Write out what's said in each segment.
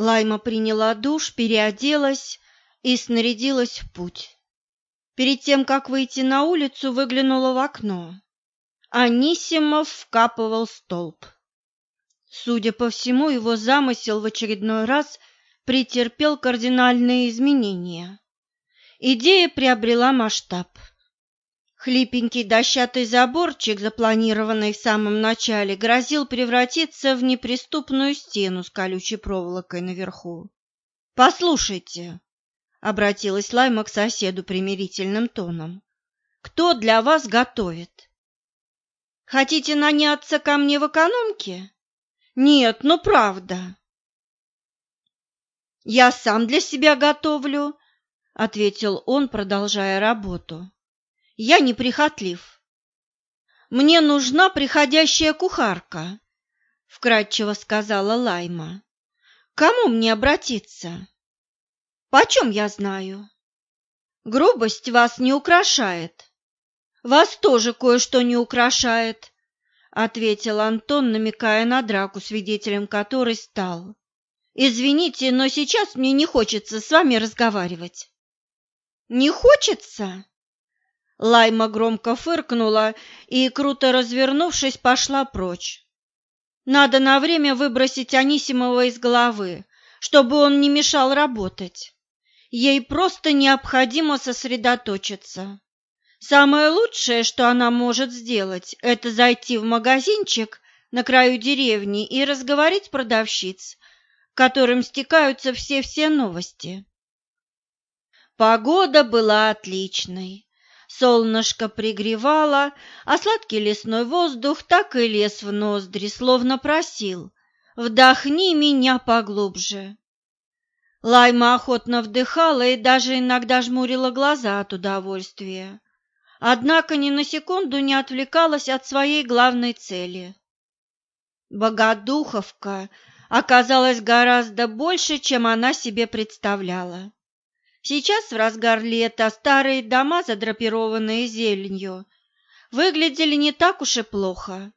Лайма приняла душ, переоделась и снарядилась в путь. Перед тем, как выйти на улицу, выглянула в окно. Анисимов вкапывал столб. Судя по всему, его замысел в очередной раз претерпел кардинальные изменения. Идея приобрела масштаб. Хлипенький дощатый заборчик, запланированный в самом начале, грозил превратиться в неприступную стену с колючей проволокой наверху. «Послушайте», — обратилась Лайма к соседу примирительным тоном, — «кто для вас готовит? Хотите наняться ко мне в экономке? Нет, ну правда. Я сам для себя готовлю, ответил он, продолжая работу. Я неприхотлив. Мне нужна приходящая кухарка, вкратчиво сказала Лайма. Кому мне обратиться? Почем я знаю? Грубость вас не украшает. Вас тоже кое-что не украшает. — ответил Антон, намекая на драку, свидетелем которой стал. «Извините, но сейчас мне не хочется с вами разговаривать». «Не хочется?» Лайма громко фыркнула и, круто развернувшись, пошла прочь. «Надо на время выбросить Анисимова из головы, чтобы он не мешал работать. Ей просто необходимо сосредоточиться». Самое лучшее, что она может сделать, это зайти в магазинчик на краю деревни и разговорить продавщиц, которым стекаются все-все новости. Погода была отличной. Солнышко пригревало, а сладкий лесной воздух так и лез в ноздри, словно просил «Вдохни меня поглубже». Лайма охотно вдыхала и даже иногда жмурила глаза от удовольствия однако ни на секунду не отвлекалась от своей главной цели. Богодуховка оказалась гораздо больше, чем она себе представляла. Сейчас, в разгар лета, старые дома, задрапированные зеленью, выглядели не так уж и плохо.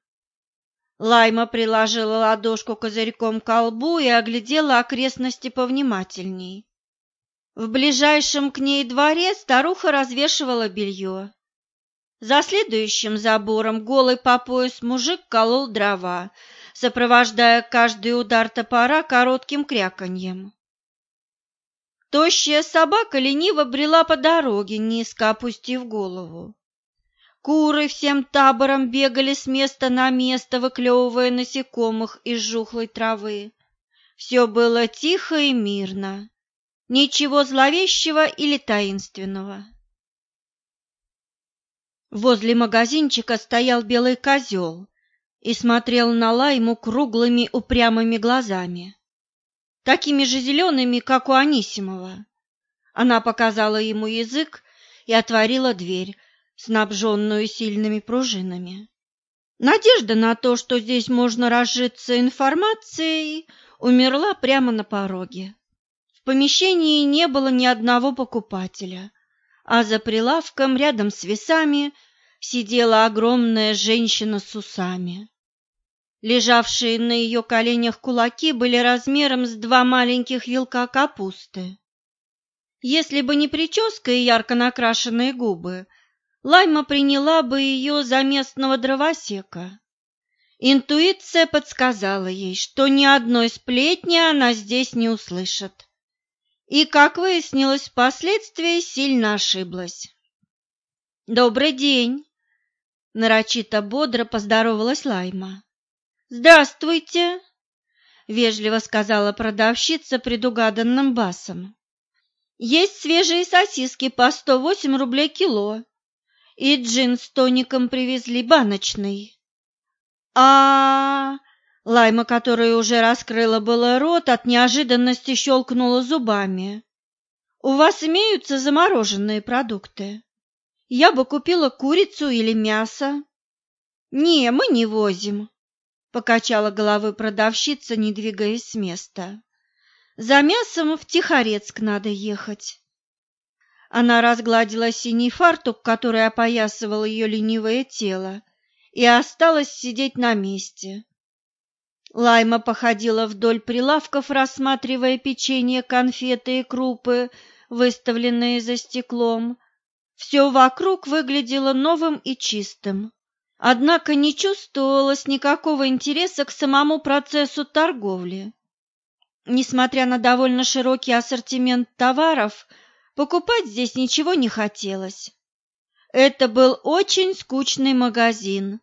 Лайма приложила ладошку козырьком к колбу и оглядела окрестности повнимательней. В ближайшем к ней дворе старуха развешивала белье. За следующим забором голый по пояс мужик колол дрова, сопровождая каждый удар топора коротким кряканьем. Тощая собака лениво брела по дороге, низко опустив голову. Куры всем табором бегали с места на место, выклевывая насекомых из жухлой травы. Все было тихо и мирно, ничего зловещего или таинственного. Возле магазинчика стоял белый козел и смотрел на Лайму круглыми упрямыми глазами, такими же зелеными, как у Анисимова. Она показала ему язык и отворила дверь, снабженную сильными пружинами. Надежда на то, что здесь можно разжиться информацией, умерла прямо на пороге. В помещении не было ни одного покупателя – а за прилавком рядом с весами сидела огромная женщина с усами. Лежавшие на ее коленях кулаки были размером с два маленьких вилка капусты. Если бы не прическа и ярко накрашенные губы, Лайма приняла бы ее за местного дровосека. Интуиция подсказала ей, что ни одной сплетни она здесь не услышит и, как выяснилось впоследствии, сильно ошиблась. «Добрый день!» – нарочито бодро поздоровалась Лайма. «Здравствуйте!» – вежливо сказала продавщица предугаданным басом. «Есть свежие сосиски по сто восемь рублей кило, и джин с тоником привезли баночный». «А-а-а!» Лайма, которая уже раскрыла было рот, от неожиданности щелкнула зубами. «У вас имеются замороженные продукты? Я бы купила курицу или мясо». «Не, мы не возим», — покачала головой продавщица, не двигаясь с места. «За мясом в Тихорецк надо ехать». Она разгладила синий фартук, который опоясывал ее ленивое тело, и осталась сидеть на месте Лайма походила вдоль прилавков, рассматривая печенье, конфеты и крупы, выставленные за стеклом. Все вокруг выглядело новым и чистым. Однако не чувствовалось никакого интереса к самому процессу торговли. Несмотря на довольно широкий ассортимент товаров, покупать здесь ничего не хотелось. Это был очень скучный магазин,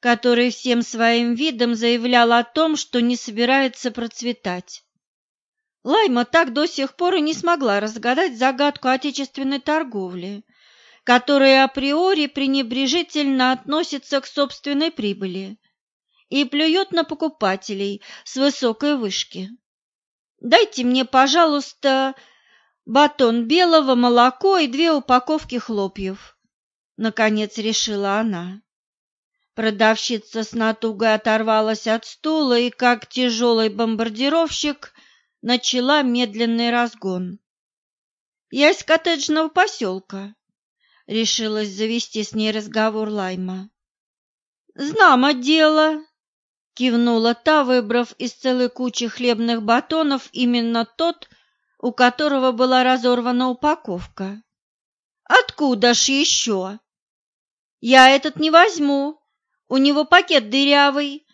который всем своим видом заявлял о том, что не собирается процветать. Лайма так до сих пор и не смогла разгадать загадку отечественной торговли, которая априори пренебрежительно относится к собственной прибыли и плюет на покупателей с высокой вышки. «Дайте мне, пожалуйста, батон белого, молоко и две упаковки хлопьев», — наконец решила она. Продавщица с натугой оторвалась от стула и, как тяжелый бомбардировщик, начала медленный разгон. «Я из коттеджного поселка», — решилась завести с ней разговор Лайма. «Знамо дело», — кивнула та, выбрав из целой кучи хлебных батонов именно тот, у которого была разорвана упаковка. «Откуда ж еще?» «Я этот не возьму», у него пакет дырявый,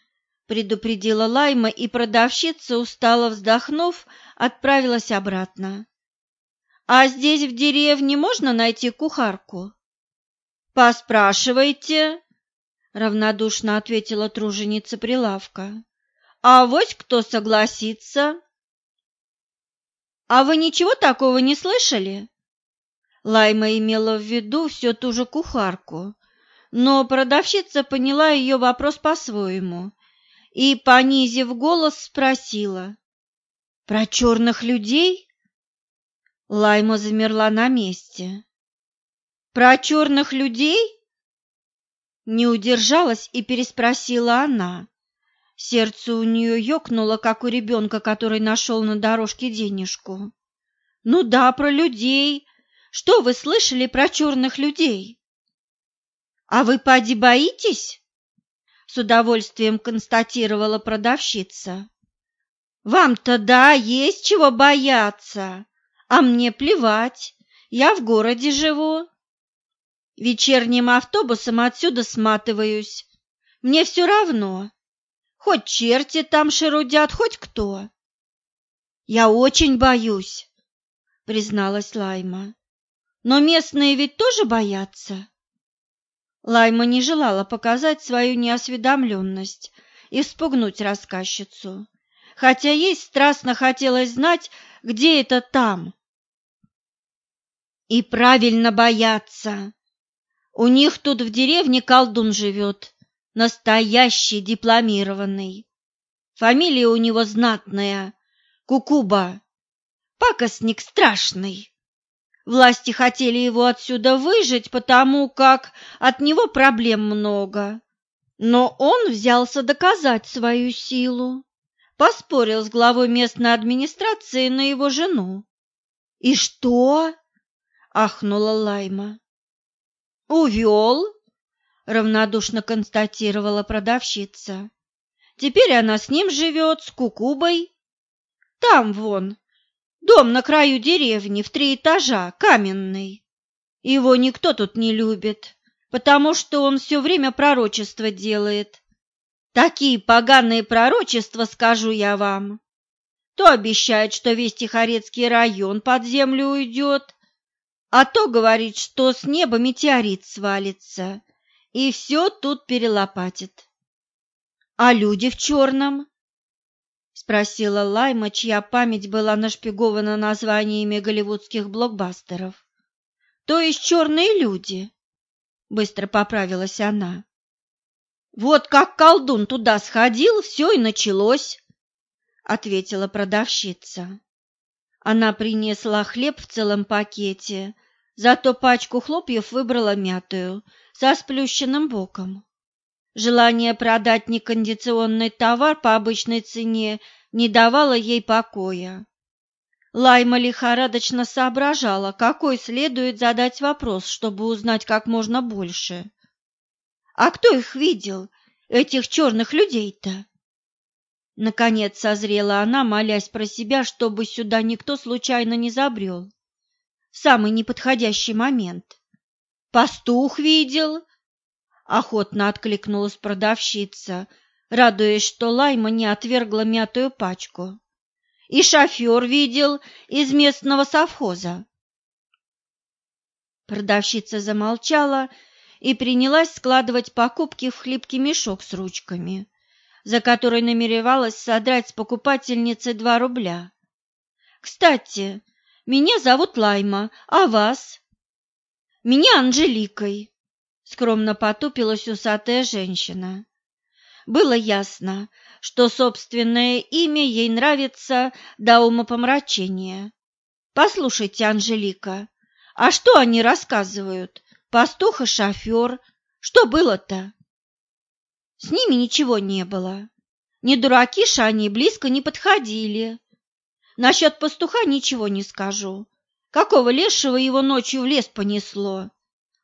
предупредила Лайма, и продавщица, устало вздохнув, отправилась обратно. А здесь в деревне можно найти кухарку? Поспрашивайте, равнодушно ответила труженица прилавка. А вот кто согласится? А вы ничего такого не слышали? Лайма имела в виду все ту же кухарку, но продавщица поняла ее вопрос по-своему и, понизив голос, спросила. «Про черных людей?» Лайма замерла на месте. «Про черных людей?» Не удержалась и переспросила она. Сердце у нее ёкнуло, как у ребенка, который нашел на дорожке денежку. «Ну да, про людей. Что вы слышали про черных людей?» «А вы, поди, боитесь?» — с удовольствием констатировала продавщица. «Вам-то да, есть чего бояться, а мне плевать, я в городе живу. Вечерним автобусом отсюда сматываюсь, мне все равно, хоть черти там шерудят, хоть кто». «Я очень боюсь», — призналась Лайма. «Но местные ведь тоже боятся?» Лайма не желала показать свою неосведомленность и спугнуть рассказчицу, хотя ей страстно хотелось знать, где это там. И правильно бояться. У них тут в деревне колдун живет, настоящий дипломированный. Фамилия у него знатная — Кукуба. Пакостник страшный. Власти хотели его отсюда выжить, потому как от него проблем много. Но он взялся доказать свою силу, поспорил с главой местной администрации на его жену. «И что?» — ахнула Лайма. «Увел», — равнодушно констатировала продавщица. «Теперь она с ним живет, с Кукубой. Там вон, Дом на краю деревни в три этажа, каменный. Его никто тут не любит, потому что он все время пророчество делает. Такие поганые пророчества, скажу я вам. То обещает, что весь Тихорецкий район под землю уйдет, а то говорит, что с неба метеорит свалится, и все тут перелопатит. А люди в черном? спросила Лайма, чья память была нашпигована названиями голливудских блокбастеров. То есть черные люди, быстро поправилась она. Вот как колдун туда сходил, все и началось, ответила продавщица. Она принесла хлеб в целом пакете, зато пачку хлопьев выбрала мятую, со сплющенным боком. Желание продать некондиционный товар по обычной цене не давало ей покоя. Лайма лихорадочно соображала, какой следует задать вопрос, чтобы узнать как можно больше. А кто их видел, этих черных людей-то? Наконец созрела она, молясь про себя, чтобы сюда никто случайно не забрел. Самый неподходящий момент. «Пастух видел?» Охотно откликнулась продавщица, радуясь, что Лайма не отвергла мятую пачку. «И шофер видел из местного совхоза». Продавщица замолчала и принялась складывать покупки в хлипкий мешок с ручками, за который намеревалась содрать с покупательницы два рубля. «Кстати, меня зовут Лайма, а вас?» «Меня Анжеликой», — скромно потупилась усатая женщина. Было ясно, что собственное имя ей нравится до умопомрачения. «Послушайте, Анжелика, а что они рассказывают? Пастух и шофер. Что было-то? С ними ничего не было. Не дураки ж они, близко не подходили. Насчет пастуха ничего не скажу. Какого лешего его ночью в лес понесло?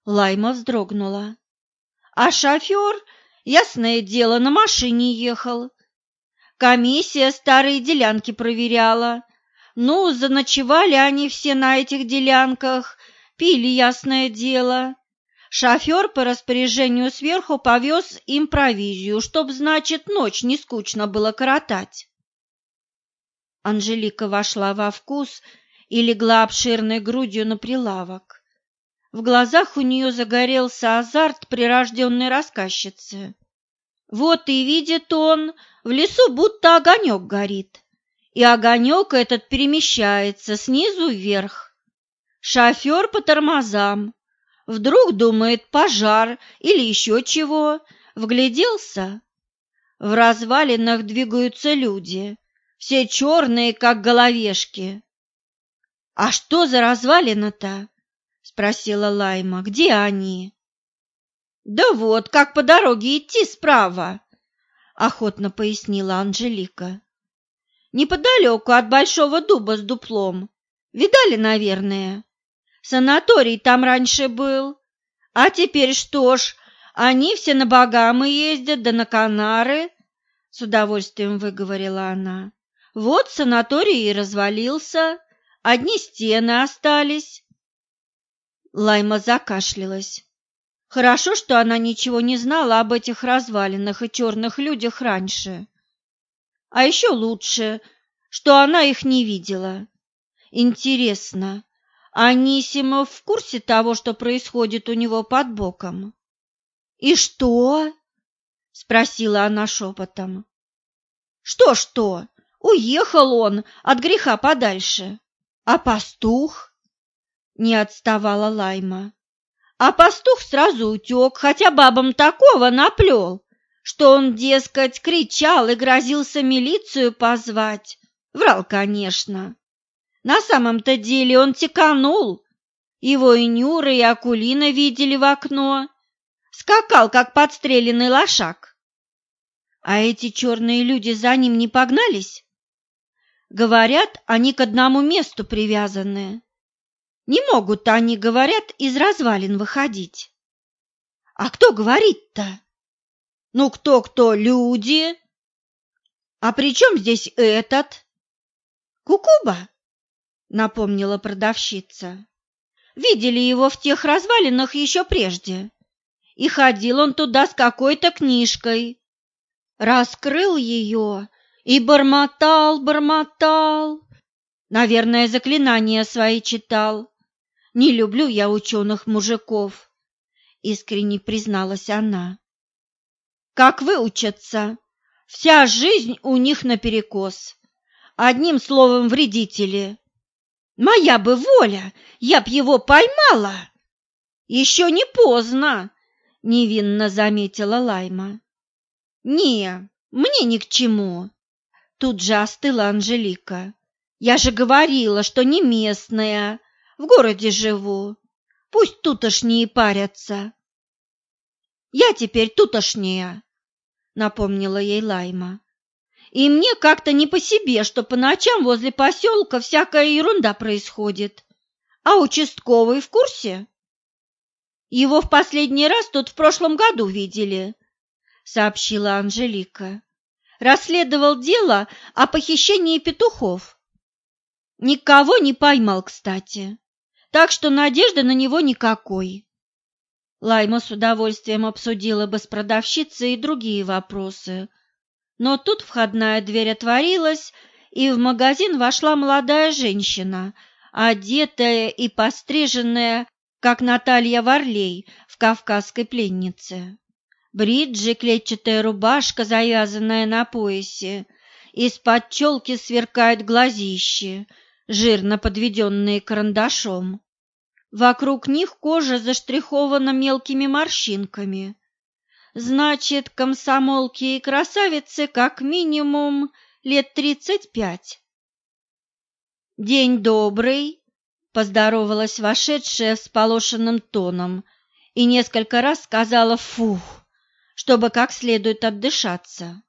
Лайма вздрогнула. А шофер, ясное дело, на машине ехал. Комиссия старые делянки проверяла. Ну, заночевали они все на этих делянках, пили, ясное дело. Шофер по распоряжению сверху повез им провизию, чтоб, значит, ночь не скучно было коротать. Анжелика вошла во вкус и легла обширной грудью на прилавок. В глазах у нее загорелся азарт прирожденной рассказчицы. Вот и видит он, в лесу будто огонек горит, и огонек этот перемещается снизу вверх. Шофер по тормозам. Вдруг думает пожар или еще чего. Вгляделся. В развалинах двигаются люди, все черные, как головешки. «А что за развалина-то?» — спросила Лайма. «Где они?» «Да вот, как по дороге идти справа», — охотно пояснила Анжелика. «Неподалеку от большого дуба с дуплом. Видали, наверное?» Санаторий там раньше был. А теперь что ж, они все на Багамы ездят, да на Канары, — с удовольствием выговорила она. Вот санаторий и развалился, одни стены остались. Лайма закашлялась. Хорошо, что она ничего не знала об этих развалинах и черных людях раньше. А еще лучше, что она их не видела. Интересно, Анисимов в курсе того, что происходит у него под боком? «И что?» — спросила она шепотом. «Что-что? Уехал он от греха подальше. А пастух?» — не отставала Лайма. А пастух сразу утек, хотя бабам такого наплел, что он, дескать, кричал и грозился милицию позвать. Врал, конечно. На самом-то деле он теканул. Его и Нюра, и Акулина видели в окно. Скакал, как подстреленный лошак. А эти черные люди за ним не погнались? Говорят, они к одному месту привязаны. Не могут они, говорят, из развалин выходить. А кто говорит-то? Ну, кто-кто, люди? А при чем здесь этот? Кукуба? — напомнила продавщица. «Видели его в тех развалинах еще прежде. И ходил он туда с какой-то книжкой. Раскрыл ее и бормотал, бормотал. Наверное, заклинания свои читал. Не люблю я ученых мужиков», — искренне призналась она. «Как выучатся? Вся жизнь у них наперекос. Одним словом, вредители». Моя бы воля, я б его поймала. Еще не поздно, невинно заметила Лайма. Не, мне ни к чему. Тут же остыла Анжелика. Я же говорила, что не местная, в городе живу. Пусть тутошние парятся. Я теперь тутошняя, напомнила ей Лайма. И мне как-то не по себе, что по ночам возле поселка всякая ерунда происходит. А участковый в курсе? Его в последний раз тут в прошлом году видели, сообщила Анжелика. расследовал дело о похищении петухов. Никого не поймал, кстати, так что надежды на него никакой. Лайма с удовольствием обсудила бы с продавщицей и другие вопросы, но тут входная дверь отворилась, и в магазин вошла молодая женщина, одетая и постриженная, как Наталья Варлей в «Кавказской пленнице». Бриджи, клетчатая рубашка, завязанная на поясе, из-под челки сверкают глазищи, жирно подведенные карандашом. Вокруг них кожа заштрихована мелкими морщинками. Значит, комсомолки и красавицы как минимум лет тридцать пять. «День добрый!» – поздоровалась вошедшая с полошенным тоном и несколько раз сказала «фух», чтобы как следует отдышаться.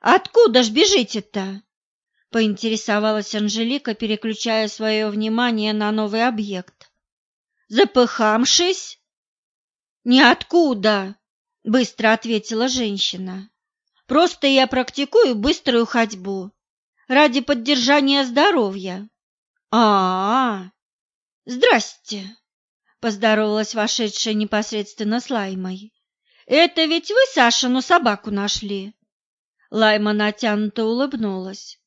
«Откуда ж бежите-то?» – поинтересовалась Анжелика, переключая свое внимание на новый объект. «Запыхамшись?» «Ниоткуда!» – быстро ответила женщина. «Просто я практикую быструю ходьбу ради поддержания здоровья». «А-а-а! Здрасте!» – поздоровалась вошедшая непосредственно с Лаймой. «Это ведь вы Сашину собаку нашли?» Лайма натянуто улыбнулась.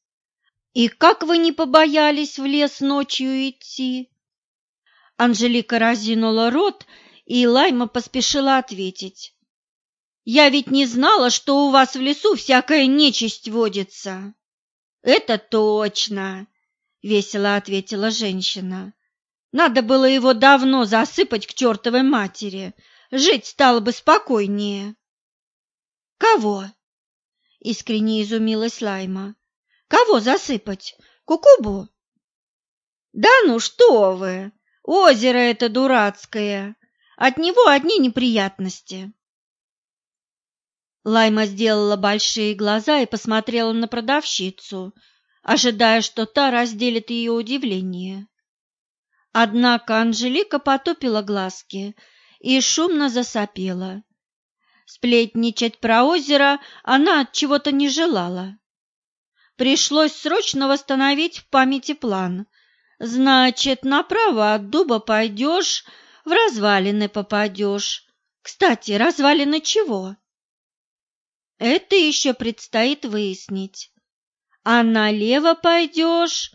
«И как вы не побоялись в лес ночью идти?» Анжелика разинула рот, и Лайма поспешила ответить. «Я ведь не знала, что у вас в лесу всякая нечисть водится». «Это точно!» — весело ответила женщина. «Надо было его давно засыпать к чертовой матери, Жить стало бы спокойнее. Кого? Искренне изумилась Лайма. Кого засыпать? Кукубу? Да ну что вы! Озеро это дурацкое. От него одни неприятности. Лайма сделала большие глаза и посмотрела на продавщицу, ожидая, что та разделит ее удивление. Однако Анжелика потупила глазки и шумно засопела. Сплетничать про озеро она от чего-то не желала. Пришлось срочно восстановить в памяти план. Значит, направо от дуба пойдешь, в развалины попадешь. Кстати, развалины чего? Это еще предстоит выяснить. А налево пойдешь,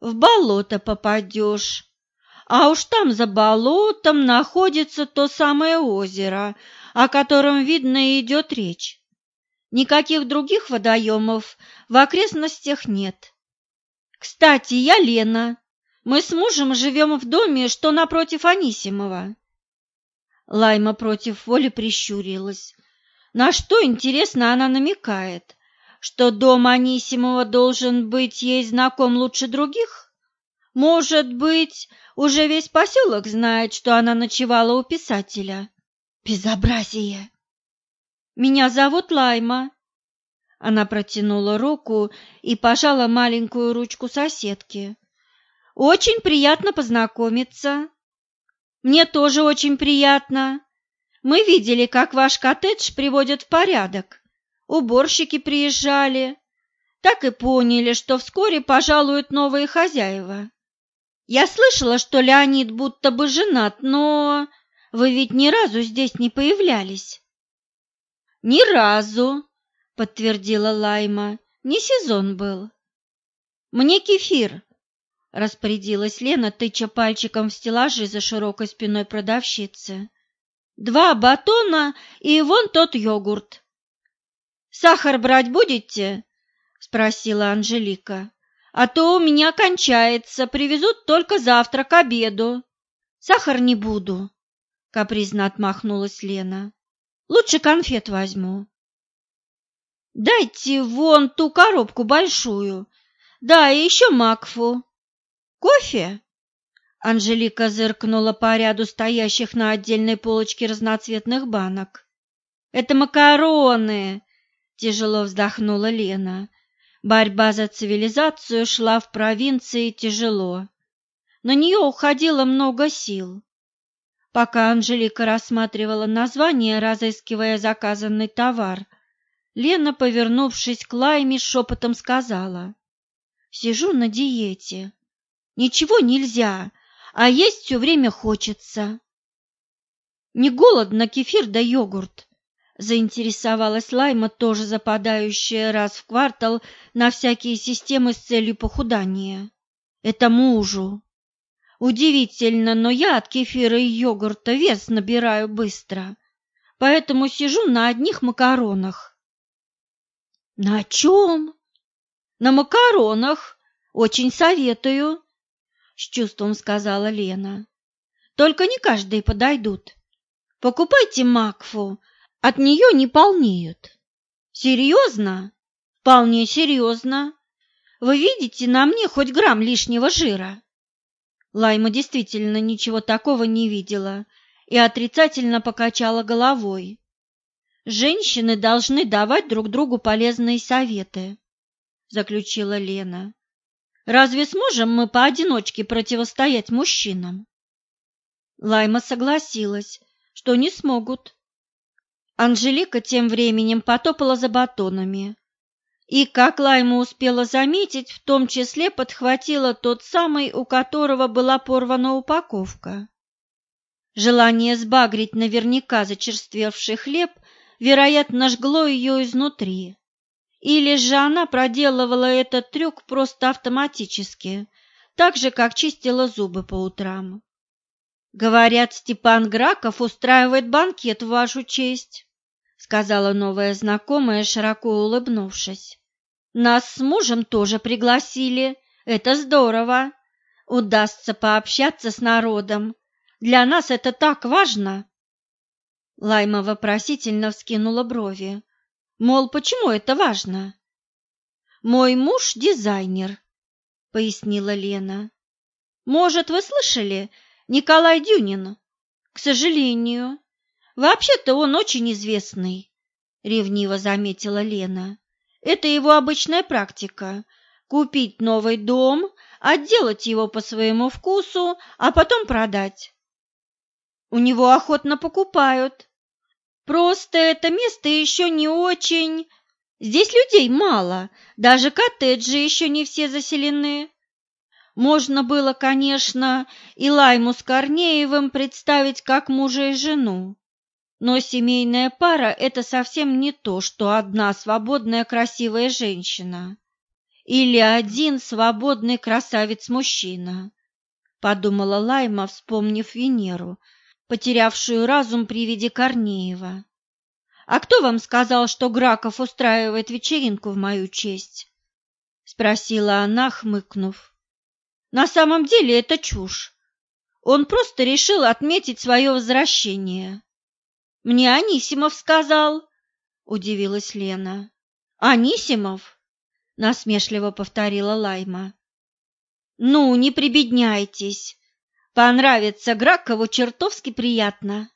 в болото попадешь. А уж там за болотом находится то самое озеро, о котором, видно, идет речь. Никаких других водоемов в окрестностях нет. Кстати, я Лена. Мы с мужем живем в доме, что напротив Анисимова. Лайма против воли прищурилась. На что, интересно, она намекает? Что дом Анисимова должен быть ей знаком лучше других? Может быть, уже весь поселок знает, что она ночевала у писателя. Безобразие! Меня зовут Лайма. Она протянула руку и пожала маленькую ручку соседки. Очень приятно познакомиться. Мне тоже очень приятно. Мы видели, как ваш коттедж приводят в порядок. Уборщики приезжали. Так и поняли, что вскоре пожалуют новые хозяева. Я слышала, что Леонид будто бы женат, но вы ведь ни разу здесь не появлялись. Ни разу, подтвердила Лайма. Не сезон был. Мне кефир, распорядилась Лена, тыча пальчиком в стеллажи за широкой спиной продавщицы. Два батона и вон тот йогурт. Сахар брать будете? спросила Анжелика а то у меня кончается, привезут только завтра к обеду. Сахар не буду, капризно отмахнулась Лена. Лучше конфет возьму. Дайте вон ту коробку большую. Да, и еще макфу. Кофе? Анжелика зыркнула по ряду стоящих на отдельной полочке разноцветных банок. Это макароны, тяжело вздохнула Лена. Борьба за цивилизацию шла в провинции тяжело. На нее уходило много сил. Пока Анжелика рассматривала название, разыскивая заказанный товар, Лена, повернувшись к Лайме, шепотом сказала. «Сижу на диете. Ничего нельзя, а есть все время хочется». «Не голодно кефир да йогурт?» Заинтересовалась Лайма, тоже западающая раз в квартал на всякие системы с целью похудания. «Это мужу. Удивительно, но я от кефира и йогурта вес набираю быстро, поэтому сижу на одних макаронах». «На чем?» «На макаронах. Очень советую», — с чувством сказала Лена. «Только не каждый подойдут. Покупайте макфу, от нее не полнеют. Серьезно? Вполне серьезно. Вы видите на мне хоть грамм лишнего жира? Лайма действительно ничего такого не видела и отрицательно покачала головой. Женщины должны давать друг другу полезные советы, заключила Лена. Разве сможем мы поодиночке противостоять мужчинам? Лайма согласилась, что не смогут. Анжелика тем временем потопала за батонами. И, как Лайма успела заметить, в том числе подхватила тот самый, у которого была порвана упаковка. Желание сбагрить наверняка зачерствевший хлеб, вероятно, жгло ее изнутри. Или же она проделывала этот трюк просто автоматически, так же, как чистила зубы по утрам. Говорят, Степан Граков устраивает банкет в вашу честь сказала новая знакомая, широко улыбнувшись. Нас с мужем тоже пригласили. Это здорово. Удастся пообщаться с народом. Для нас это так важно. Лайма вопросительно вскинула брови. Мол, почему это важно? Мой муж дизайнер, пояснила Лена. Может, вы слышали? Николай Дюнин. К сожалению, Вообще-то он очень известный, ревниво заметила Лена. Это его обычная практика купить новый дом, отделать его по своему вкусу, а потом продать. У него охотно покупают. Просто это место еще не очень... Здесь людей мало, даже коттеджи еще не все заселены. Можно было, конечно, и Лайму с Корнеевым представить как мужа и жену. Но семейная пара – это совсем не то, что одна свободная красивая женщина или один свободный красавец-мужчина, подумала Лайма, вспомнив Венеру, потерявшую разум при виде Корнеева. «А кто вам сказал, что Граков устраивает вечеринку в мою честь?» – спросила она, хмыкнув. «На самом деле это чушь. Он просто решил отметить свое возвращение. Мне Анисимов сказал, удивилась Лена. Анисимов? насмешливо повторила Лайма. Ну, не прибедняйтесь. Понравится Гракову чертовски приятно.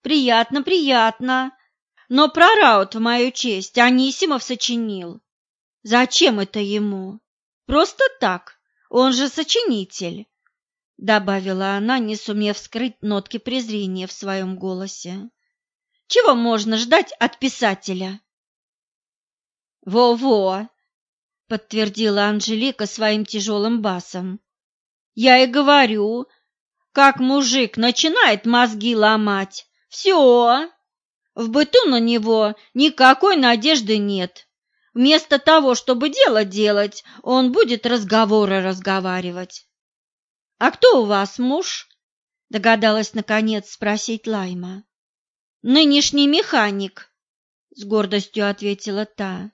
Приятно, приятно. Но про раут в мою честь Анисимов сочинил. Зачем это ему? Просто так. Он же сочинитель, добавила она, не сумев скрыть нотки презрения в своем голосе. Чего можно ждать от писателя? Во-во, подтвердила Анжелика своим тяжелым басом. Я и говорю, как мужик начинает мозги ломать, все, в быту на него никакой надежды нет. Вместо того, чтобы дело делать, он будет разговоры разговаривать. «А кто у вас муж?» – догадалась наконец спросить Лайма. Нынешний механик, с гордостью ответила та.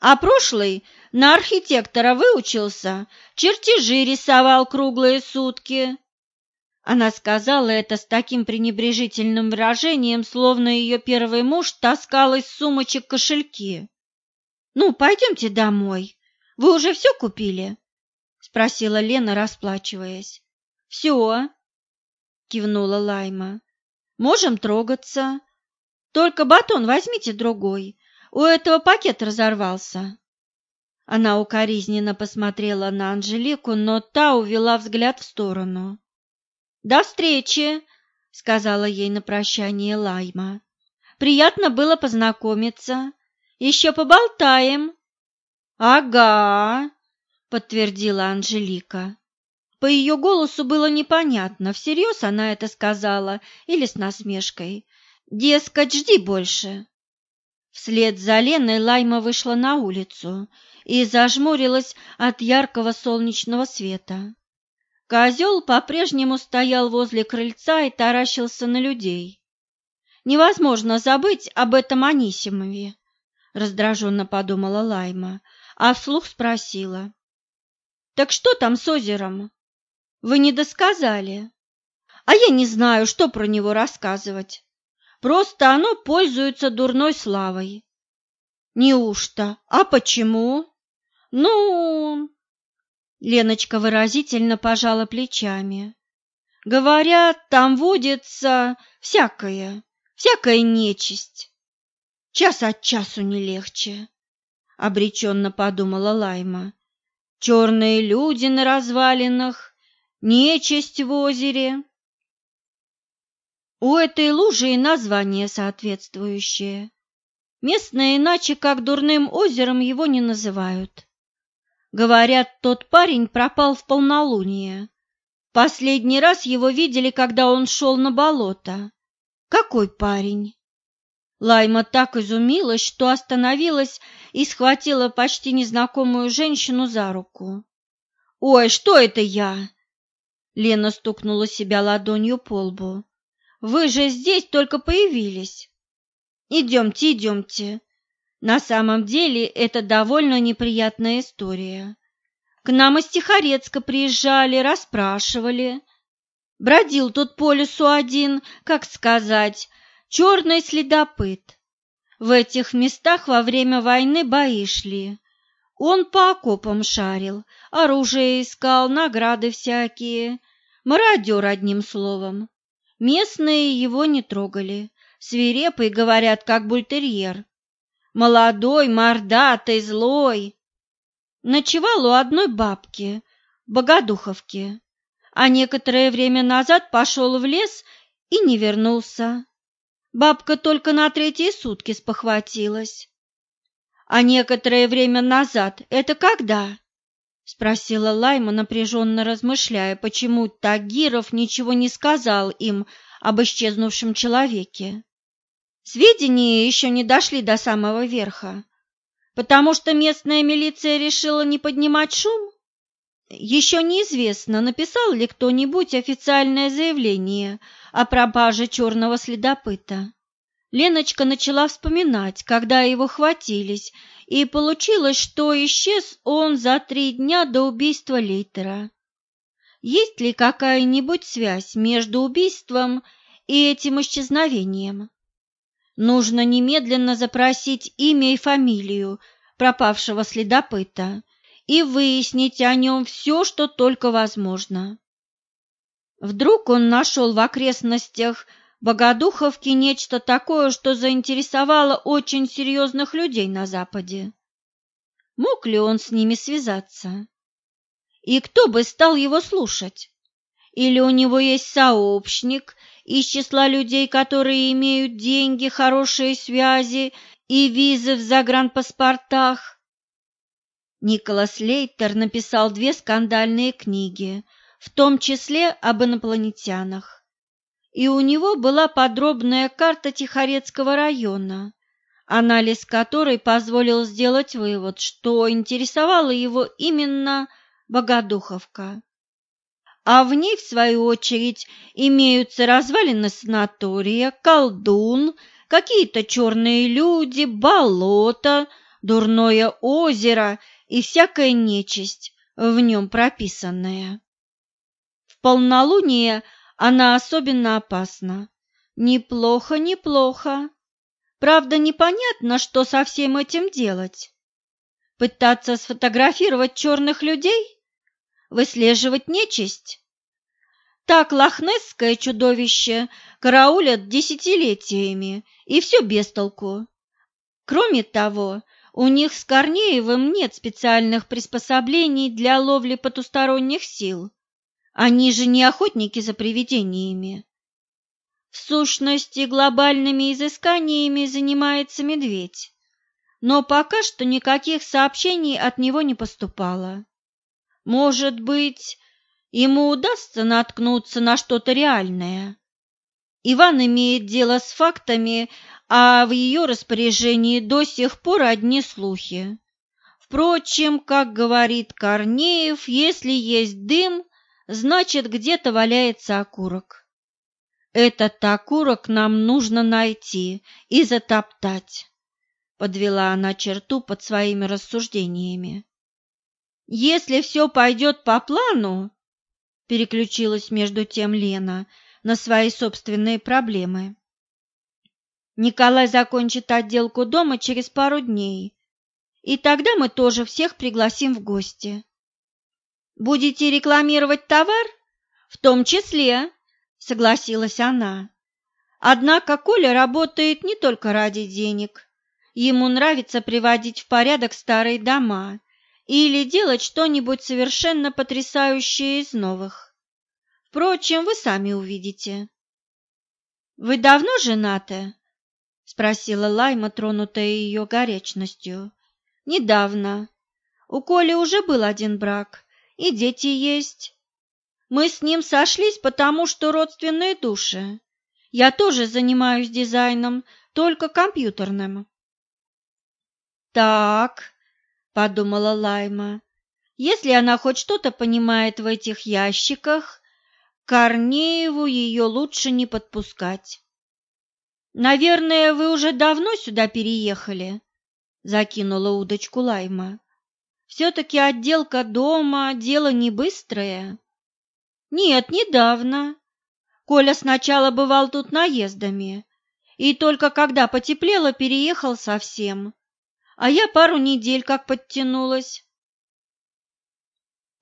А прошлый на архитектора выучился, чертежи рисовал круглые сутки. Она сказала это с таким пренебрежительным выражением, словно ее первый муж таскал из сумочек кошельки. «Ну, пойдемте домой. Вы уже все купили?» — спросила Лена, расплачиваясь. «Все», — кивнула Лайма. «Можем трогаться. Только батон возьмите другой. У этого пакет разорвался. Она укоризненно посмотрела на Анжелику, но та увела взгляд в сторону. «До встречи!» — сказала ей на прощание Лайма. «Приятно было познакомиться. Еще поболтаем. Ага, подтвердила Анжелика. По ее голосу было непонятно, всерьез она это сказала или с насмешкой. Дескать, жди больше. Вслед за Леной Лайма вышла на улицу и зажмурилась от яркого солнечного света. Козел по-прежнему стоял возле крыльца и таращился на людей. Невозможно забыть об этом Анисимове, раздраженно подумала Лайма, а вслух спросила. Так что там с озером? Вы не досказали. А я не знаю, что про него рассказывать. Просто оно пользуется дурной славой. Неужто? А почему? Ну, Леночка выразительно пожала плечами. Говорят, там водится всякое, всякая нечисть. Час от часу не легче, обреченно подумала Лайма. Черные люди на развалинах, нечисть в озере. У этой лужи и название соответствующее. Местные иначе как дурным озером его не называют. Говорят, тот парень пропал в полнолуние. Последний раз его видели, когда он шел на болото. Какой парень? Лайма так изумилась, что остановилась и схватила почти незнакомую женщину за руку. «Ой, что это я?» Лена стукнула себя ладонью по лбу. «Вы же здесь только появились!» «Идемте, идемте!» На самом деле это довольно неприятная история. К нам из Тихорецка приезжали, расспрашивали. Бродил тут по лесу один, как сказать, черный следопыт. В этих местах во время войны бои шли. Он по окопам шарил, оружие искал, награды всякие. Мародер, одним словом. Местные его не трогали. Свирепый, говорят, как бультерьер. Молодой, мордатый, злой. Ночевал у одной бабки, Богодуховки, а некоторое время назад пошел в лес и не вернулся. Бабка только на третьи сутки спохватилась. А некоторое время назад – это когда? Спросила Лайма, напряженно размышляя, почему Тагиров ничего не сказал им об исчезнувшем человеке. Сведения еще не дошли до самого верха, потому что местная милиция решила не поднимать шум. Еще неизвестно, написал ли кто-нибудь официальное заявление о пропаже черного следопыта. Леночка начала вспоминать, когда его хватились, и получилось, что исчез он за три дня до убийства Лейтера. Есть ли какая-нибудь связь между убийством и этим исчезновением? Нужно немедленно запросить имя и фамилию пропавшего следопыта и выяснить о нем все, что только возможно. Вдруг он нашел в окрестностях Богодуховки нечто такое, что заинтересовало очень серьезных людей на Западе. Мог ли он с ними связаться? И кто бы стал его слушать? Или у него есть сообщник из числа людей, которые имеют деньги, хорошие связи и визы в загранпаспортах? Николас Лейтер написал две скандальные книги, в том числе об инопланетянах. И у него была подробная карта Тихорецкого района, анализ которой позволил сделать вывод, что интересовала его именно Богодуховка. А в ней, в свою очередь, имеются развалины санатория, колдун, какие-то черные люди, болото, дурное озеро и всякая нечисть, в нем прописанная. В полнолуние она особенно опасна. Неплохо, неплохо. Правда, непонятно, что со всем этим делать. Пытаться сфотографировать черных людей? Выслеживать нечисть? Так лохнесское чудовище караулят десятилетиями, и все без толку. Кроме того, у них с Корнеевым нет специальных приспособлений для ловли потусторонних сил. Они же не охотники за привидениями. В сущности, глобальными изысканиями занимается медведь. но пока что никаких сообщений от него не поступало. Может быть, ему удастся наткнуться на что-то реальное. Иван имеет дело с фактами, а в ее распоряжении до сих пор одни слухи. Впрочем, как говорит Корнеев, если есть дым, значит, где-то валяется окурок. Этот окурок нам нужно найти и затоптать, подвела она черту под своими рассуждениями. Если все пойдет по плану, переключилась между тем Лена на свои собственные проблемы. Николай закончит отделку дома через пару дней, и тогда мы тоже всех пригласим в гости. Будете рекламировать товар? В том числе, согласилась она. Однако Коля работает не только ради денег. Ему нравится приводить в порядок старые дома или делать что-нибудь совершенно потрясающее из новых. Впрочем, вы сами увидите. Вы давно женаты? спросила Лайма, тронутая ее горячностью. Недавно. У Коли уже был один брак, и дети есть. Мы с ним сошлись, потому что родственные души. Я тоже занимаюсь дизайном, только компьютерным. Так, подумала Лайма. Если она хоть что-то понимает в этих ящиках, Корнееву ее лучше не подпускать. Наверное, вы уже давно сюда переехали, закинула удочку Лайма. Все-таки отделка дома – дело не быстрое. Нет, недавно. Коля сначала бывал тут наездами, и только когда потеплело, переехал совсем. А я пару недель как подтянулась.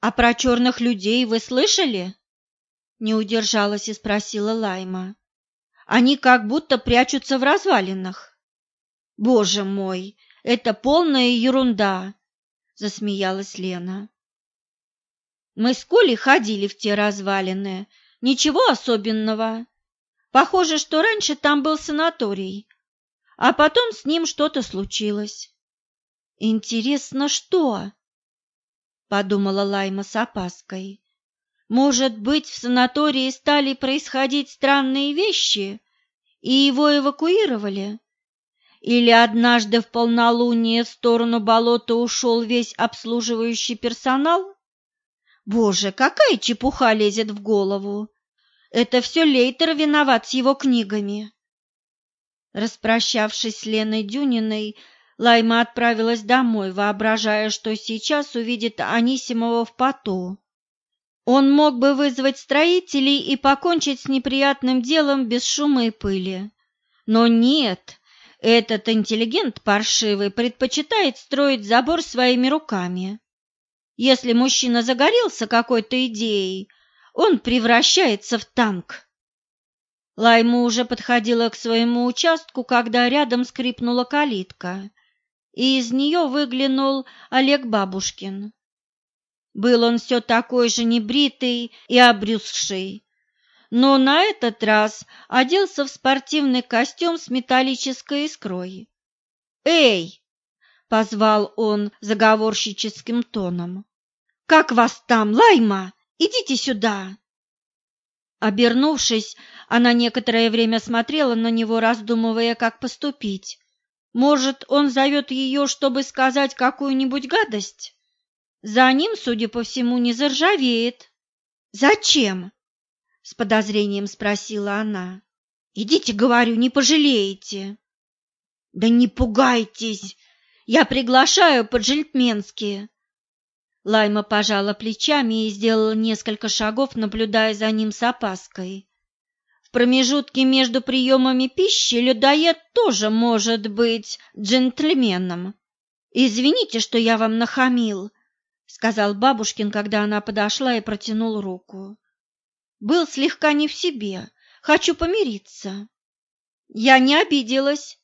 А про черных людей вы слышали? Не удержалась и спросила Лайма. Они как будто прячутся в развалинах. Боже мой, это полная ерунда, засмеялась Лена. Мы с Колей ходили в те развалины. Ничего особенного. Похоже, что раньше там был санаторий, а потом с ним что-то случилось. Интересно, что? подумала Лайма с опаской. Может быть, в санатории стали происходить странные вещи, и его эвакуировали? Или однажды в полнолуние в сторону болота ушел весь обслуживающий персонал? Боже, какая чепуха лезет в голову! Это все Лейтер виноват с его книгами. Распрощавшись с Леной Дюниной, Лайма отправилась домой, воображая, что сейчас увидит Анисимова в поту. Он мог бы вызвать строителей и покончить с неприятным делом без шума и пыли. Но нет, этот интеллигент паршивый предпочитает строить забор своими руками. Если мужчина загорелся какой-то идеей, он превращается в танк. Лайма уже подходила к своему участку, когда рядом скрипнула калитка, и из нее выглянул Олег Бабушкин. Был он все такой же небритый и обрюзший, но на этот раз оделся в спортивный костюм с металлической искрой. «Эй!» — позвал он заговорщическим тоном. «Как вас там, Лайма? Идите сюда!» Обернувшись, она некоторое время смотрела на него, раздумывая, как поступить. Может, он зовет ее, чтобы сказать какую-нибудь гадость? За ним, судя по всему, не заржавеет. «Зачем?» с подозрением спросила она. Идите, говорю, не пожалеете. Да не пугайтесь, я приглашаю по-джельтменски. Лайма пожала плечами и сделала несколько шагов, наблюдая за ним с опаской. В промежутке между приемами пищи людоед тоже может быть джентльменом. Извините, что я вам нахамил, сказал бабушкин, когда она подошла и протянул руку. Был слегка не в себе. Хочу помириться. Я не обиделась,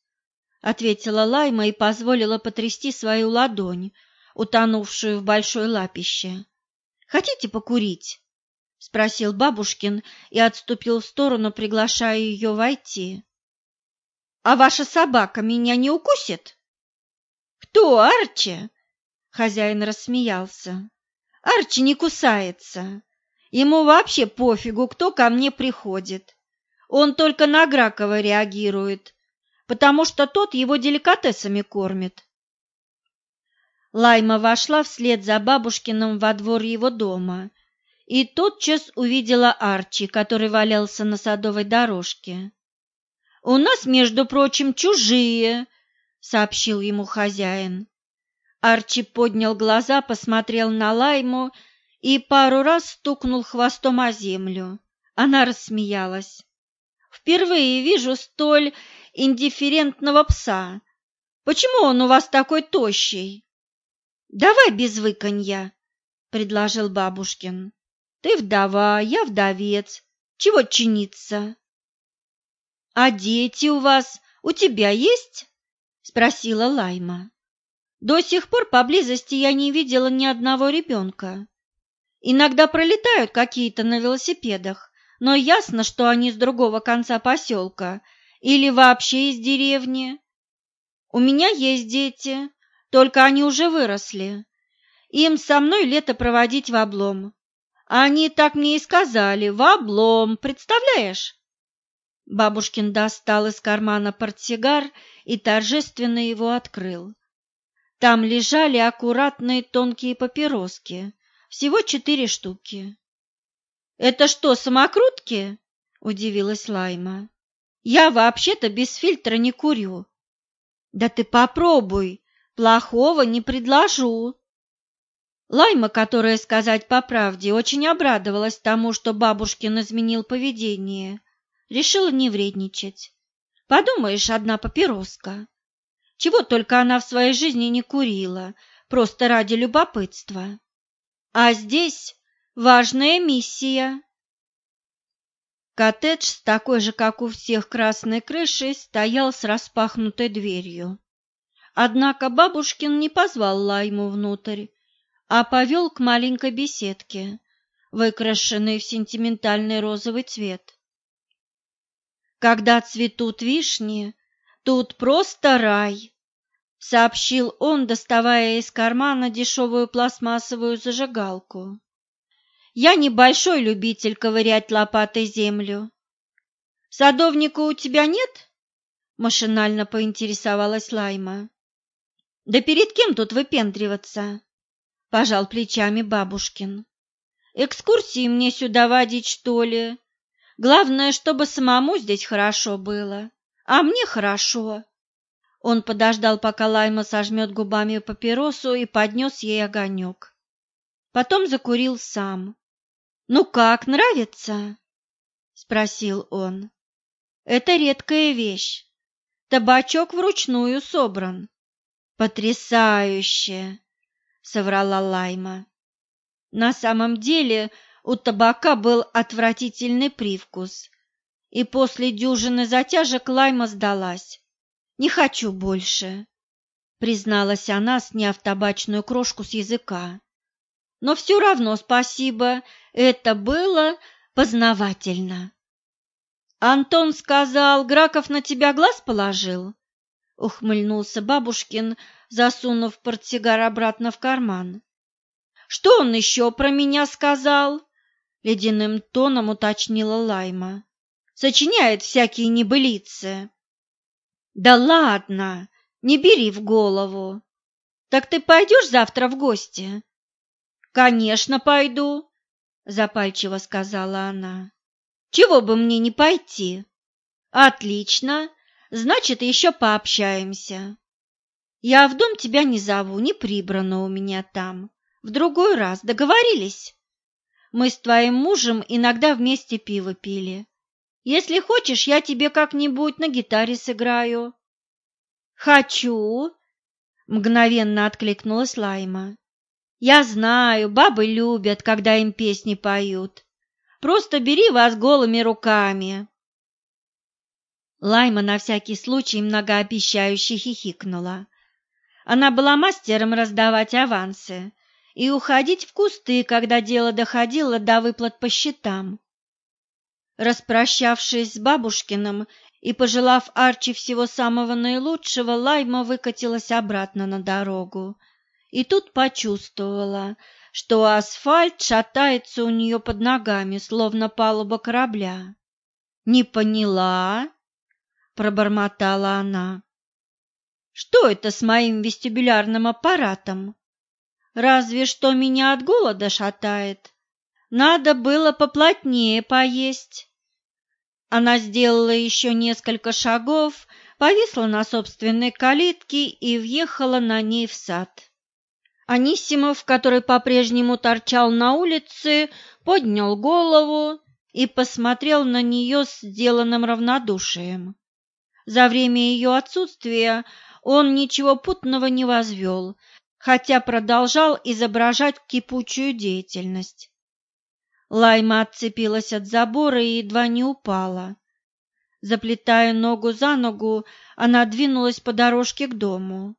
ответила Лайма и позволила потрясти свою ладонь, утонувшую в большой лапище. Хотите покурить? Спросил бабушкин и отступил в сторону, приглашая ее войти. А ваша собака меня не укусит? Кто, Арчи? Хозяин рассмеялся. Арчи не кусается. Ему вообще пофигу, кто ко мне приходит. Он только на Гракова реагирует, потому что тот его деликатесами кормит. Лайма вошла вслед за бабушкиным во двор его дома и тотчас увидела Арчи, который валялся на садовой дорожке. «У нас, между прочим, чужие», — сообщил ему хозяин. Арчи поднял глаза, посмотрел на Лайму и пару раз стукнул хвостом о землю. Она рассмеялась. «Впервые вижу столь индифферентного пса. Почему он у вас такой тощий?» «Давай без выканья», — предложил бабушкин. «Ты вдова, я вдовец. Чего чиниться?» «А дети у вас, у тебя есть?» — спросила Лайма. «До сих пор поблизости я не видела ни одного ребенка. Иногда пролетают какие-то на велосипедах, но ясно, что они с другого конца поселка или вообще из деревни. У меня есть дети, только они уже выросли. Им со мной лето проводить в облом. Они так мне и сказали, в облом, представляешь? Бабушкин достал из кармана портсигар и торжественно его открыл. Там лежали аккуратные тонкие папироски, всего четыре штуки. «Это что, самокрутки?» – удивилась Лайма. «Я вообще-то без фильтра не курю». «Да ты попробуй, плохого не предложу». Лайма, которая, сказать по правде, очень обрадовалась тому, что бабушкин изменил поведение – решила не вредничать. Подумаешь, одна папироска. Чего только она в своей жизни не курила, просто ради любопытства. А здесь важная миссия. Коттедж с такой же, как у всех, красной крышей стоял с распахнутой дверью. Однако бабушкин не позвал Лайму внутрь, а повел к маленькой беседке, выкрашенной в сентиментальный розовый цвет. Когда цветут вишни, тут просто рай, сообщил он, доставая из кармана дешевую пластмассовую зажигалку. Я небольшой любитель ковырять лопатой землю. Садовника у тебя нет? Машинально поинтересовалась Лайма. Да перед кем тут выпендриваться? Пожал плечами бабушкин. Экскурсии мне сюда водить, что ли? Главное, чтобы самому здесь хорошо было, а мне хорошо. Он подождал, пока Лайма сожмет губами папиросу и поднес ей огонек. Потом закурил сам. «Ну как, нравится?» — спросил он. «Это редкая вещь. Табачок вручную собран». «Потрясающе!» — соврала Лайма. На самом деле у табака был отвратительный привкус, и после дюжины затяжек Лайма сдалась. «Не хочу больше», — призналась она, сняв табачную крошку с языка. «Но все равно спасибо, это было познавательно». «Антон сказал, Граков на тебя глаз положил?» — ухмыльнулся бабушкин, засунув портсигар обратно в карман. «Что он еще про меня сказал?» — ледяным тоном уточнила Лайма. «Сочиняет всякие небылицы». «Да ладно, не бери в голову. Так ты пойдешь завтра в гости?» «Конечно, пойду», — запальчиво сказала она. «Чего бы мне не пойти?» «Отлично, значит, еще пообщаемся. Я в дом тебя не зову, не прибрано у меня там. В другой раз договорились?» Мы с твоим мужем иногда вместе пиво пили. Если хочешь, я тебе как-нибудь на гитаре сыграю. Хочу, мгновенно откликнулась Лайма. Я знаю, бабы любят, когда им песни поют. Просто бери вас голыми руками. Лайма на всякий случай многообещающе хихикнула. Она была мастером раздавать авансы и уходить в кусты, когда дело доходило до выплат по счетам. Распрощавшись с бабушкиным и, пожелав Арчи всего самого наилучшего, Лайма выкатилась обратно на дорогу. И тут почувствовала, что асфальт шатается у нее под ногами, словно палуба корабля. «Не поняла?» — пробормотала она. «Что это с моим вестибулярным аппаратом? Разве что меня от голода шатает. Надо было поплотнее поесть». Она сделала еще несколько шагов, повисла на собственной калитке и въехала на ней в сад. Анисимов, который по-прежнему торчал на улице, поднял голову и посмотрел на нее с сделанным равнодушием. За время ее отсутствия он ничего путного не возвел, хотя продолжал изображать кипучую деятельность. Лайма отцепилась от забора и едва не упала. Заплетая ногу за ногу, она двинулась по дорожке к дому.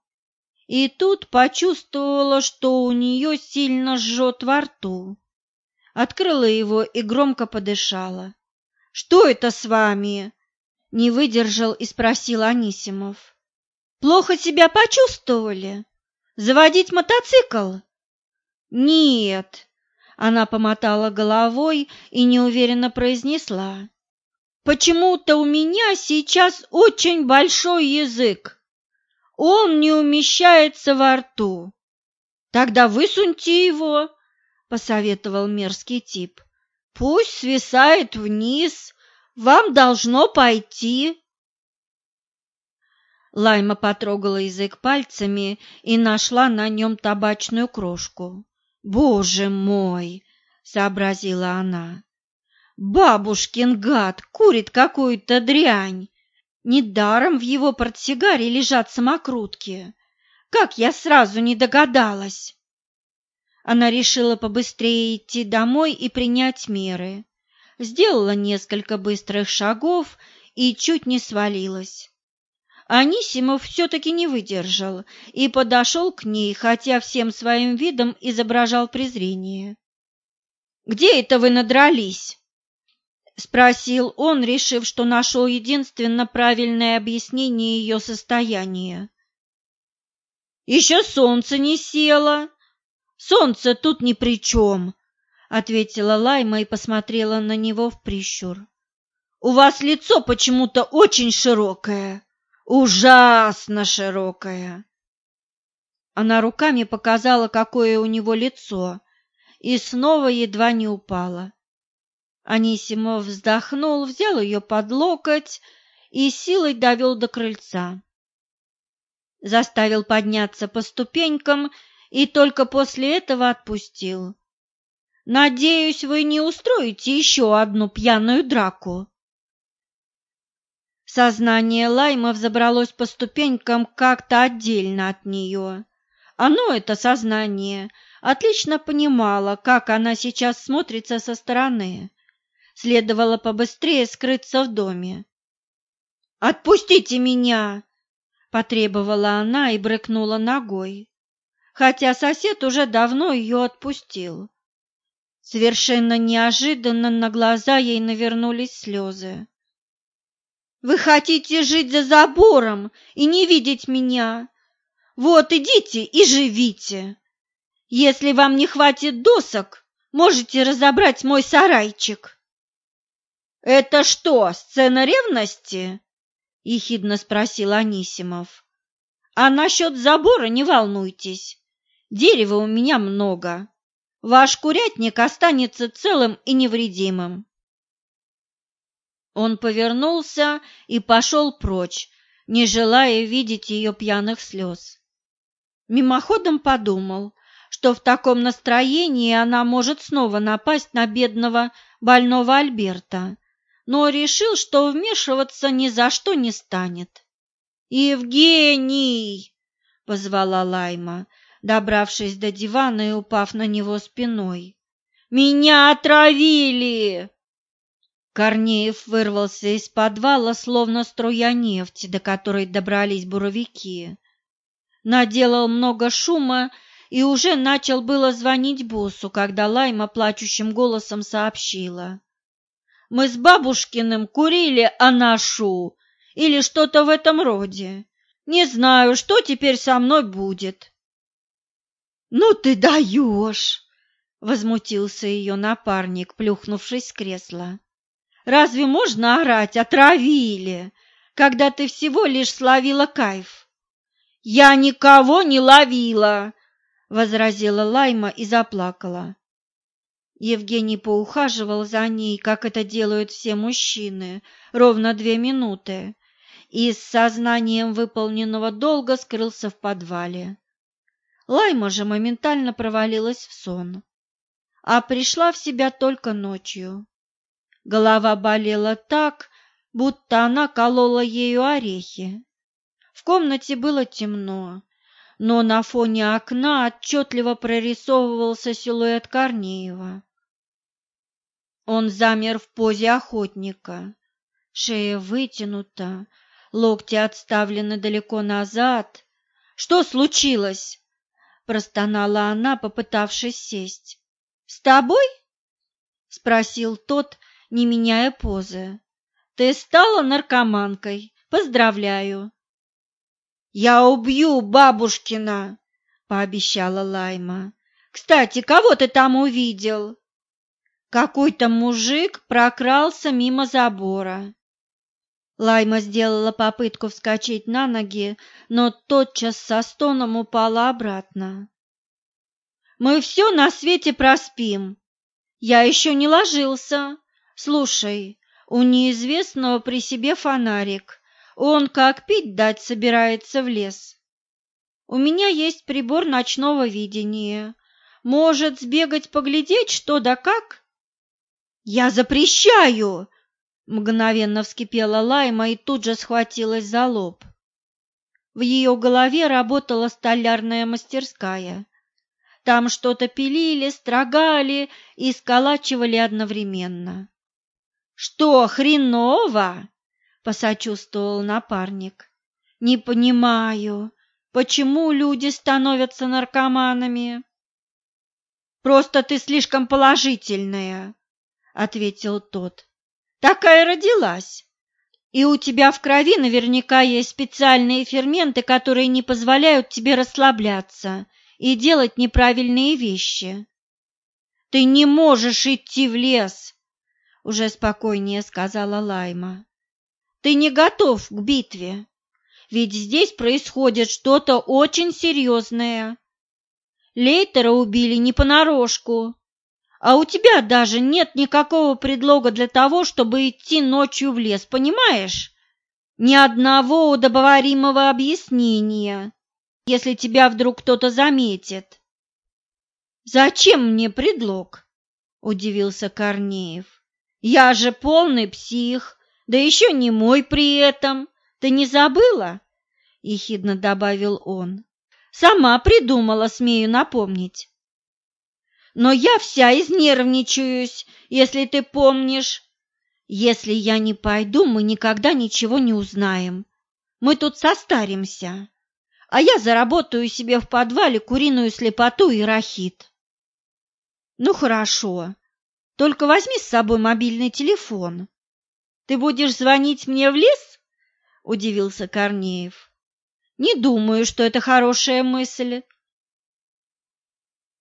И тут почувствовала, что у нее сильно жжет во рту. Открыла его и громко подышала. «Что это с вами?» — не выдержал и спросил Анисимов. «Плохо себя почувствовали? Заводить мотоцикл?» «Нет», она помотала головой и неуверенно произнесла. «Почему-то у меня сейчас очень большой язык. Он не умещается во рту». «Тогда высуньте его», — посоветовал мерзкий тип. «Пусть свисает вниз. Вам должно пойти». Лайма потрогала язык пальцами и нашла на нем табачную крошку. «Боже мой!» — сообразила она. «Бабушкин гад курит какую-то дрянь. Недаром в его портсигаре лежат самокрутки. Как я сразу не догадалась!» Она решила побыстрее идти домой и принять меры. Сделала несколько быстрых шагов и чуть не свалилась. Анисимов все-таки не выдержал и подошел к ней, хотя всем своим видом изображал презрение. «Где это вы надрались?» — спросил он, решив, что нашел единственно правильное объяснение ее состояния. «Еще солнце не село. Солнце тут ни при чем», — ответила Лайма и посмотрела на него в прищур. «У вас лицо почему-то очень широкое» ужасно широкая. Она руками показала, какое у него лицо, и снова едва не упала. Анисимов вздохнул, взял ее под локоть и силой довел до крыльца. Заставил подняться по ступенькам и только после этого отпустил. «Надеюсь, вы не устроите еще одну пьяную драку?» Сознание Лайма взобралось по ступенькам как-то отдельно от нее. Оно, это сознание, отлично понимало, как она сейчас смотрится со стороны. Следовало побыстрее скрыться в доме. «Отпустите меня!» – потребовала она и брыкнула ногой, хотя сосед уже давно ее отпустил. Совершенно неожиданно на глаза ей навернулись слезы. Вы хотите жить за забором и не видеть меня? Вот идите и живите. Если вам не хватит досок, можете разобрать мой сарайчик. Это что, сцена ревности? ехидно спросил Анисимов. А насчет забора не волнуйтесь. Дерева у меня много. Ваш курятник останется целым и невредимым. Он повернулся и пошел прочь, не желая видеть ее пьяных слез. Мимоходом подумал, что в таком настроении она может снова напасть на бедного больного Альберта, но решил, что вмешиваться ни за что не станет. «Евгений!» — позвала Лайма, добравшись до дивана и упав на него спиной. «Меня отравили!» Корнеев вырвался из подвала, словно струя нефти, до которой добрались буровики. Наделал много шума и уже начал было звонить боссу, когда Лайма плачущим голосом сообщила. «Мы с Бабушкиным курили анашу или что-то в этом роде. Не знаю, что теперь со мной будет. Ну ты даешь! Возмутился ее напарник, плюхнувшись с кресла. Разве можно орать «отравили», когда ты всего лишь словила кайф? Я никого не ловила, возразила Лайма и заплакала. Евгений поухаживал за ней, как это делают все мужчины, ровно две минуты, и с сознанием выполненного долга скрылся в подвале. Лайма же моментально провалилась в сон, а пришла в себя только ночью. Голова болела так, будто она колола ею орехи. В комнате было темно, но на фоне окна отчетливо прорисовывался силуэт Корнеева. Он замер в позе охотника, шея вытянута, локти отставлены далеко назад. «Что случилось?» – простонала она, попытавшись сесть. «С тобой?» – спросил тот, не меняя позы. «Ты стала наркоманкой. Поздравляю!» «Я убью бабушкина!» – пообещала Лайма. «Кстати, кого ты там увидел?» Какой-то мужик прокрался мимо забора. Лайма сделала попытку вскочить на ноги, но тотчас со стоном упала обратно. «Мы все на свете проспим. Я еще не ложился. Слушай, у неизвестного при себе фонарик. Он как пить дать собирается в лес. У меня есть прибор ночного видения. Может, сбегать поглядеть, что да как? Я запрещаю! Мгновенно вскипела Лайма и тут же схватилась за лоб. В ее голове работала столярная мастерская. Там что-то пилили, строгали и сколачивали одновременно. «Что, хреново?» посочувствовал напарник. Не понимаю, почему люди становятся наркоманами. Просто ты слишком положительная, ответил тот. Такая родилась. И у тебя в крови наверняка есть специальные ферменты, которые не позволяют тебе расслабляться и делать неправильные вещи. Ты не можешь идти в лес, уже спокойнее сказала Лайма. Ты не готов к битве, ведь здесь происходит что-то очень серьезное. Лейтера убили не понарошку, а у тебя даже нет никакого предлога для того, чтобы идти ночью в лес, понимаешь? Ни одного удобоваримого объяснения, если тебя вдруг кто-то заметит. «Зачем мне предлог?» – удивился Корнеев. «Я же полный псих, да еще не мой при этом. Ты не забыла?» – ехидно добавил он. «Сама придумала, смею напомнить». «Но я вся изнервничаюсь, если ты помнишь. Если я не пойду, мы никогда ничего не узнаем. Мы тут состаримся, а я заработаю себе в подвале куриную слепоту и рахит». «Ну хорошо, только возьми с собой мобильный телефон». Ты будешь звонить мне в лес? удивился Корнеев. Не думаю, что это хорошая мысль.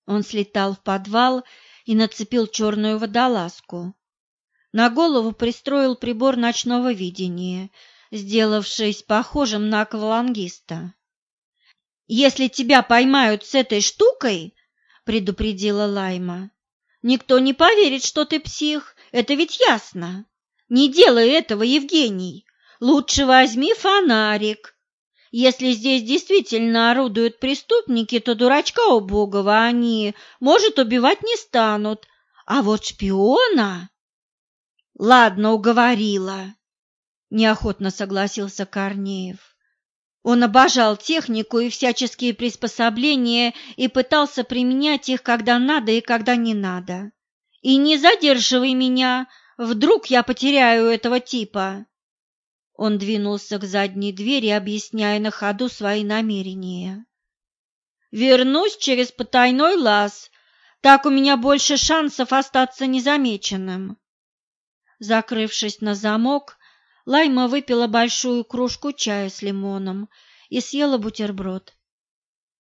Он слетал в подвал и нацепил черную водолазку. На голову пристроил прибор ночного видения, сделавшись похожим на аквалангиста. «Если тебя поймают с этой штукой, — предупредила Лайма, — никто не поверит, что ты псих, это ведь ясно. Не делай этого, Евгений. Лучше возьми фонарик. Если здесь действительно орудуют преступники, то дурачка убогого они, может, убивать не станут. А вот шпиона... Ладно, уговорила. Неохотно согласился Корнеев. Он обожал технику и всяческие приспособления и пытался применять их, когда надо и когда не надо. И не задерживай меня, Вдруг я потеряю этого типа?» Он двинулся к задней двери, объясняя на ходу свои намерения. «Вернусь через потайной лаз. Так у меня больше шансов остаться незамеченным». Закрывшись на замок, Лайма выпила большую кружку чая с лимоном и съела бутерброд.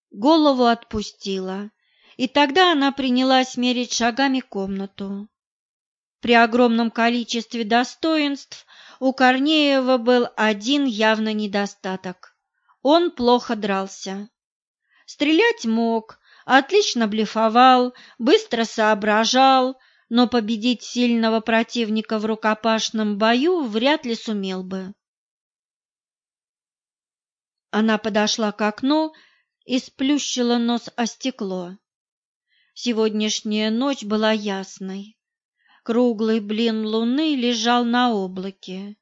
Голову отпустила, и тогда она принялась мерить шагами комнату. При огромном количестве достоинств у Корнеева был один явный недостаток. Он плохо дрался. Стрелять мог, отлично блефовал, быстро соображал, но победить сильного противника в рукопашном бою вряд ли сумел бы. Она подошла к окну и сплющила нос о стекло. Сегодняшняя ночь была ясной. Круглый блин луны лежал на облаке,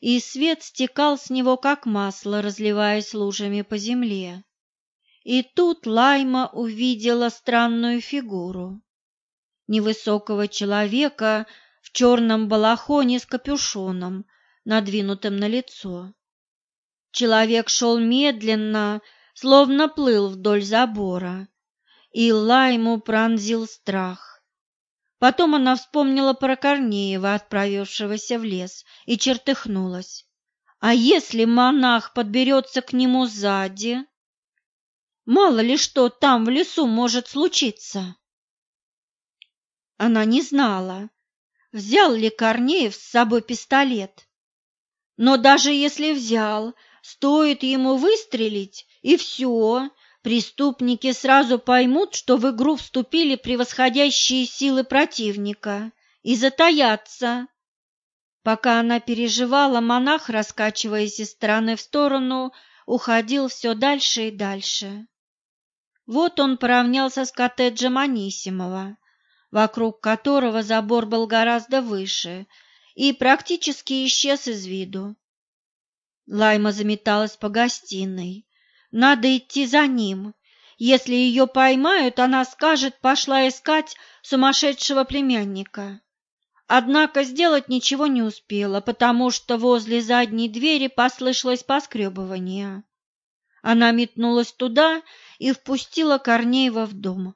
и свет стекал с него, как масло, разливаясь лужами по земле. И тут Лайма увидела странную фигуру невысокого человека в черном балахоне с капюшоном, надвинутым на лицо. Человек шел медленно, словно плыл вдоль забора, и Лайму пронзил страх. Потом она вспомнила про Корнеева, отправившегося в лес, и чертыхнулась. А если монах подберется к нему сзади? Мало ли что там в лесу может случиться. Она не знала, взял ли Корнеев с собой пистолет. Но даже если взял, стоит ему выстрелить, и все, преступники сразу поймут, что в игру вступили превосходящие силы противника, и затаятся. Пока она переживала, монах, раскачиваясь из стороны в сторону, уходил все дальше и дальше. Вот он поравнялся с коттеджем Анисимова, вокруг которого забор был гораздо выше, и практически исчез из виду. Лайма заметалась по гостиной. Надо идти за ним. Если ее поймают, она скажет, пошла искать сумасшедшего племянника. Однако сделать ничего не успела, потому что возле задней двери послышалось поскребывание. Она метнулась туда и впустила Корнеева в дом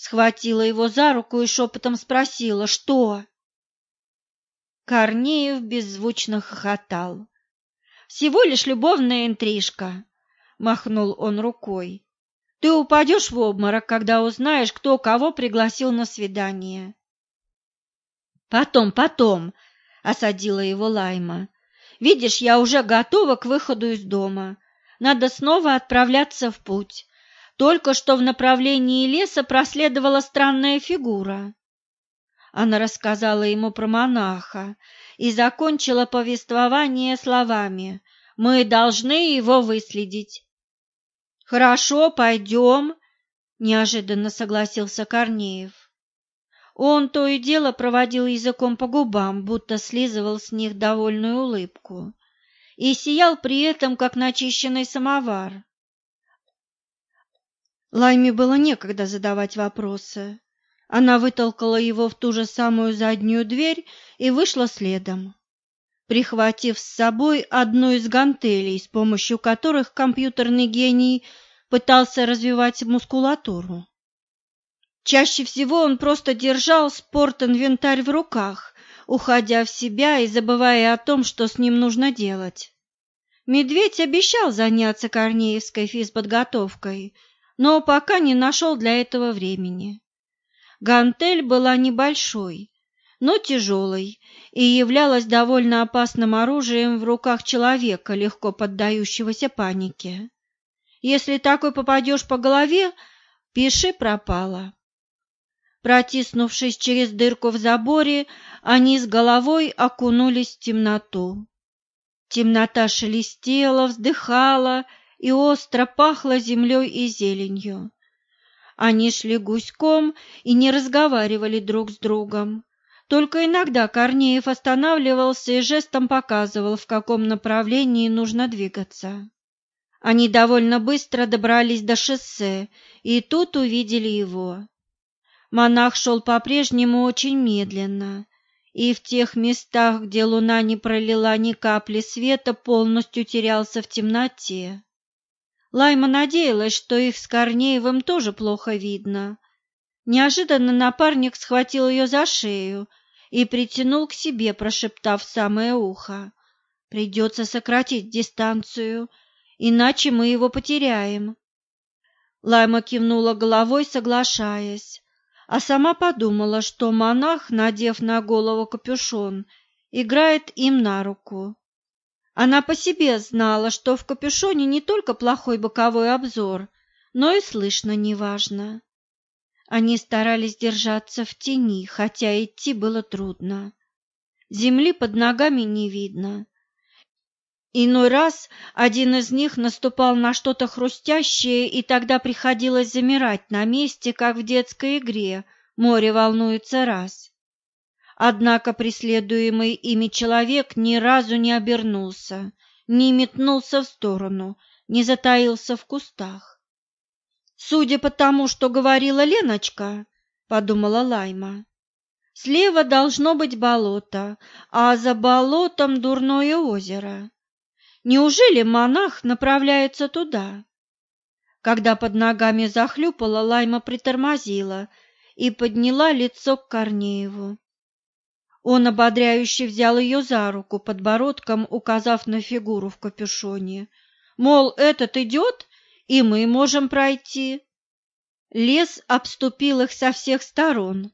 схватила его за руку и шепотом спросила, что? Корнеев беззвучно хохотал. «Всего лишь любовная интрижка», — махнул он рукой. «Ты упадешь в обморок, когда узнаешь, кто кого пригласил на свидание». «Потом, потом», — осадила его Лайма. «Видишь, я уже готова к выходу из дома. Надо снова отправляться в путь. Только что в направлении леса проследовала странная фигура. Она рассказала ему про монаха и закончила повествование словами «Мы должны его выследить». «Хорошо, пойдем», — неожиданно согласился Корнеев. Он то и дело проводил языком по губам, будто слизывал с них довольную улыбку, и сиял при этом, как начищенный самовар. Лайме было некогда задавать вопросы. Она вытолкала его в ту же самую заднюю дверь и вышла следом, прихватив с собой одну из гантелей, с помощью которых компьютерный гений пытался развивать мускулатуру. Чаще всего он просто держал спорт-инвентарь в руках, уходя в себя и забывая о том, что с ним нужно делать. Медведь обещал заняться корнеевской физподготовкой – но пока не нашел для этого времени. Гантель была небольшой, но тяжелой и являлась довольно опасным оружием в руках человека, легко поддающегося панике. Если такой попадешь по голове, пиши пропало. Протиснувшись через дырку в заборе, они с головой окунулись в темноту. Темнота шелестела, вздыхала и остро пахло землей и зеленью. Они шли гуськом и не разговаривали друг с другом. Только иногда Корнеев останавливался и жестом показывал, в каком направлении нужно двигаться. Они довольно быстро добрались до шоссе и тут увидели его. Монах шел по-прежнему очень медленно, и в тех местах, где луна не пролила ни капли света, полностью терялся в темноте. Лайма надеялась, что их с Корнеевым тоже плохо видно. Неожиданно напарник схватил ее за шею и притянул к себе, прошептав самое ухо. Придется сократить дистанцию, иначе мы его потеряем. Лайма кивнула головой, соглашаясь, а сама подумала, что монах, надев на голову капюшон, играет им на руку. Она по себе знала, что в капюшоне не только плохой боковой обзор, но и слышно неважно. Они старались держаться в тени, хотя идти было трудно. Земли под ногами не видно, Иной раз один из них наступал на что-то хрустящее, и тогда приходилось замирать на месте, как в детской игре «Море волнуется раз». Однако преследуемый ими человек ни разу не обернулся, не метнулся в сторону, не затаился в кустах. «Судя по тому, что говорила Леночка», — подумала Лайма, — «слева должно быть болото, а за болотом дурное озеро». Неужели монах направляется туда? Когда под ногами захлюпала, Лайма притормозила и подняла лицо к Корнееву. Он ободряюще взял ее за руку, подбородком указав на фигуру в капюшоне. Мол, этот идет, и мы можем пройти. Лес обступил их со всех сторон.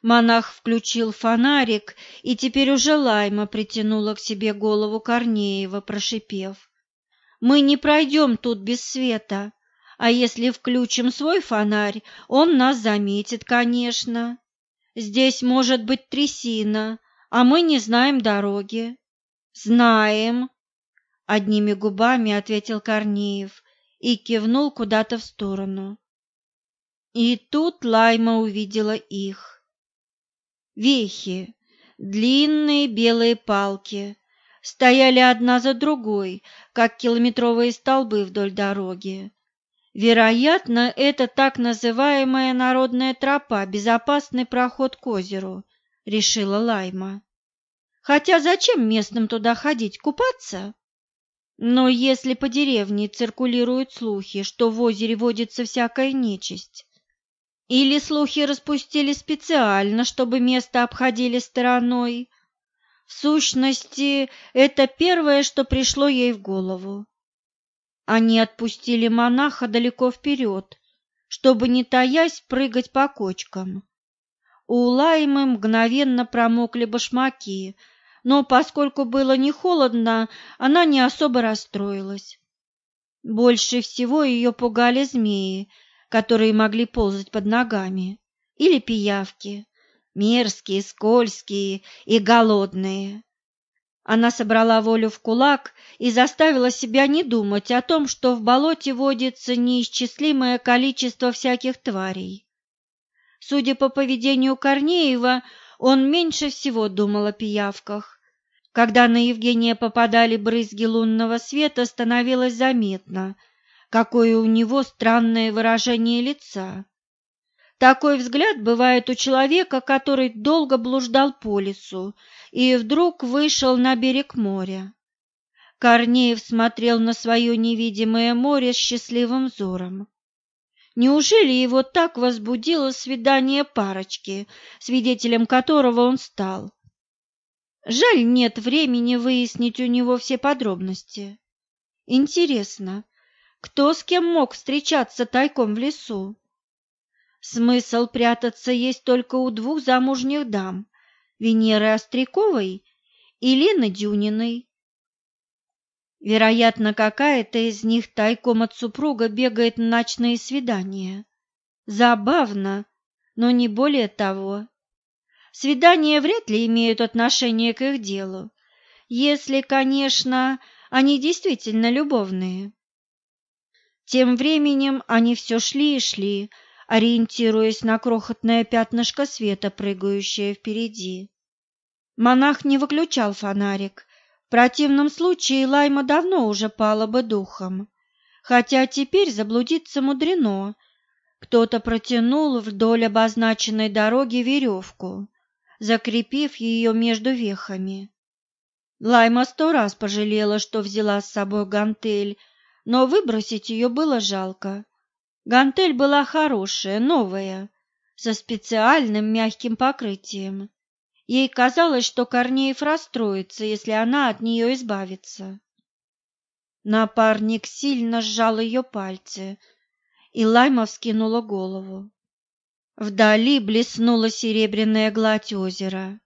Монах включил фонарик, и теперь уже Лайма притянула к себе голову Корнеева, прошипев. «Мы не пройдем тут без света, а если включим свой фонарь, он нас заметит, конечно. Здесь может быть трясина, а мы не знаем дороги». «Знаем», — одними губами ответил Корнеев и кивнул куда-то в сторону. И тут Лайма увидела их. Вехи, длинные белые палки, стояли одна за другой, как километровые столбы вдоль дороги. Вероятно, это так называемая народная тропа, безопасный проход к озеру, решила Лайма. Хотя зачем местным туда ходить, купаться? Но если по деревне циркулируют слухи, что в озере водится всякая нечисть, или слухи распустили специально, чтобы место обходили стороной. В сущности, это первое, что пришло ей в голову. Они отпустили монаха далеко вперед, чтобы, не таясь, прыгать по кочкам. У Лаймы мгновенно промокли башмаки, но поскольку было не холодно, она не особо расстроилась. Больше всего ее пугали змеи, которые могли ползать под ногами, или пиявки, мерзкие, скользкие и голодные. Она собрала волю в кулак и заставила себя не думать о том, что в болоте водится неисчислимое количество всяких тварей. Судя по поведению Корнеева, он меньше всего думал о пиявках. Когда на Евгения попадали брызги лунного света, становилось заметно – какое у него странное выражение лица. Такой взгляд бывает у человека, который долго блуждал по лесу и вдруг вышел на берег моря. Корнеев смотрел на свое невидимое море счастливым взором. Неужели его так возбудило свидание парочки, свидетелем которого он стал? Жаль, нет времени выяснить у него все подробности. Интересно, кто с кем мог встречаться тайком в лесу? Смысл прятаться есть только у двух замужних дам – Венеры Остряковой и Лены Дюниной. Вероятно, какая-то из них тайком от супруга бегает на ночные свидания. Забавно, но не более того. Свидания вряд ли имеют отношение к их делу, если, конечно, они действительно любовные. Тем временем они все шли и шли, ориентируясь на крохотное пятнышко света, прыгающее впереди. Монах не выключал фонарик. В противном случае Лайма давно уже пала бы духом. Хотя теперь заблудиться мудрено. Кто-то протянул вдоль обозначенной дороги веревку, закрепив ее между вехами. Лайма сто раз пожалела, что взяла с собой гантель, но выбросить ее было жалко. Гантель была хорошая, новая, со специальным мягким покрытием. Ей казалось, что Корнеев расстроится, если она от нее избавится. Напарник сильно сжал ее пальцы, и Лайма вскинула голову. Вдали блеснула серебряная гладь озера.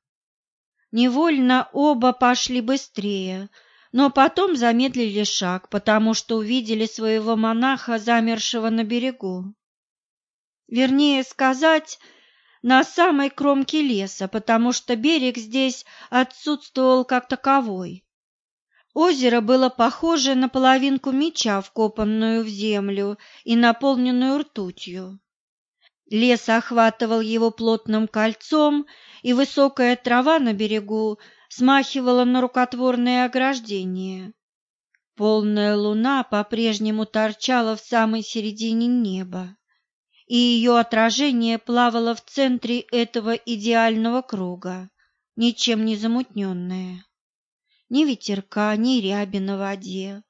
Невольно оба пошли быстрее, но потом замедлили шаг, потому что увидели своего монаха, замершего на берегу. Вернее сказать, на самой кромке леса, потому что берег здесь отсутствовал как таковой. Озеро было похоже на половинку меча, вкопанную в землю и наполненную ртутью. Лес охватывал его плотным кольцом, и высокая трава на берегу смахивала на рукотворное ограждение. Полная луна по-прежнему торчала в самой середине неба и ее отражение плавало в центре этого идеального круга, ничем не замутненное. Ни ветерка, ни ряби на воде.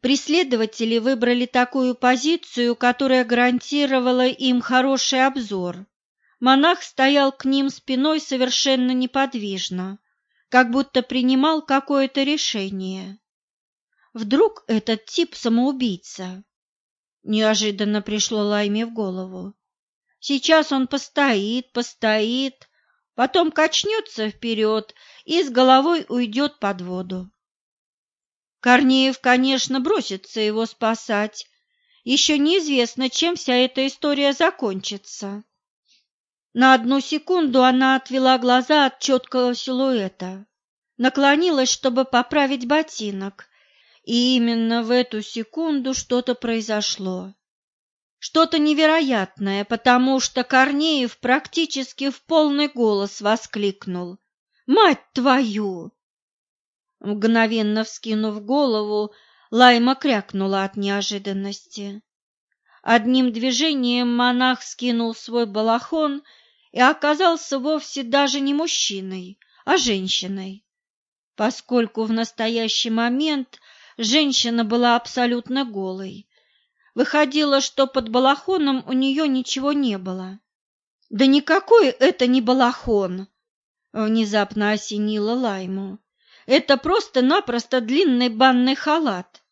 Преследователи выбрали такую позицию, которая гарантировала им хороший обзор. Монах стоял к ним спиной совершенно неподвижно, как будто принимал какое-то решение. Вдруг этот тип самоубийца? Неожиданно пришло Лайме в голову. Сейчас он постоит, постоит, потом качнется вперед и с головой уйдет под воду. Корнеев, конечно, бросится его спасать. Еще неизвестно, чем вся эта история закончится. На одну секунду она отвела глаза от четкого силуэта, наклонилась, чтобы поправить ботинок, и именно в эту секунду что-то произошло. Что-то невероятное, потому что Корнеев практически в полный голос воскликнул. «Мать твою!» Мгновенно вскинув голову, Лайма крякнула от неожиданности. Одним движением монах скинул свой балахон и оказался вовсе даже не мужчиной, а женщиной, поскольку в настоящий момент женщина была абсолютно голой. Выходило, что под балахоном у нее ничего не было. «Да никакой это не балахон!» — внезапно осенила Лайму. «Это просто-напросто длинный банный халат.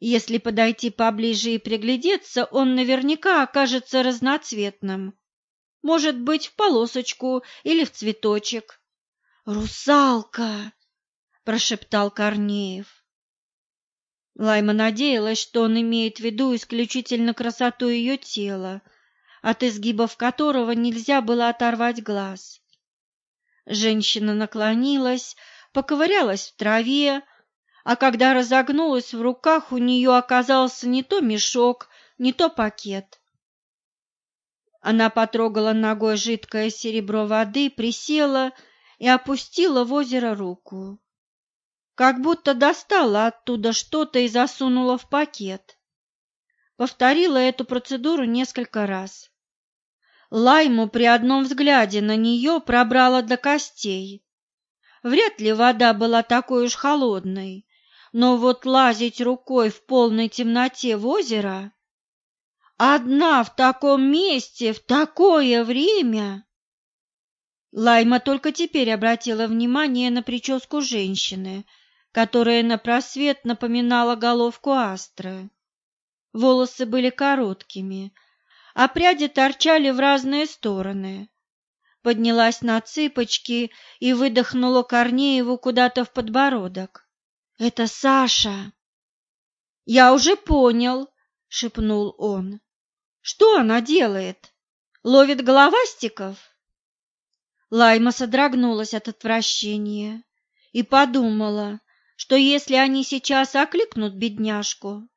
Если подойти поближе и приглядеться, он наверняка окажется разноцветным. Может быть, в полосочку или в цветочек». «Русалка!» — прошептал Корнеев. Лайма надеялась, что он имеет в виду исключительно красоту ее тела, от изгибов которого нельзя было оторвать глаз. Женщина наклонилась, поковырялась в траве, а когда разогнулась в руках, у нее оказался не то мешок, не то пакет. Она потрогала ногой жидкое серебро воды, присела и опустила в озеро руку как будто достала оттуда что-то и засунула в пакет. Повторила эту процедуру несколько раз. Лайму при одном взгляде на нее пробрала до костей. Вряд ли вода была такой уж холодной, но вот лазить рукой в полной темноте в озеро... Одна в таком месте, в такое время... Лайма только теперь обратила внимание на прическу женщины, которая на просвет напоминала головку астры. Волосы были короткими, а пряди торчали в разные стороны. Поднялась на цыпочки и выдохнула Корнееву куда-то в подбородок. «Это Саша!» «Я уже понял», — шепнул он. «Что она делает? Ловит головастиков?» Лайма содрогнулась от отвращения и подумала, что если они сейчас окликнут бедняжку,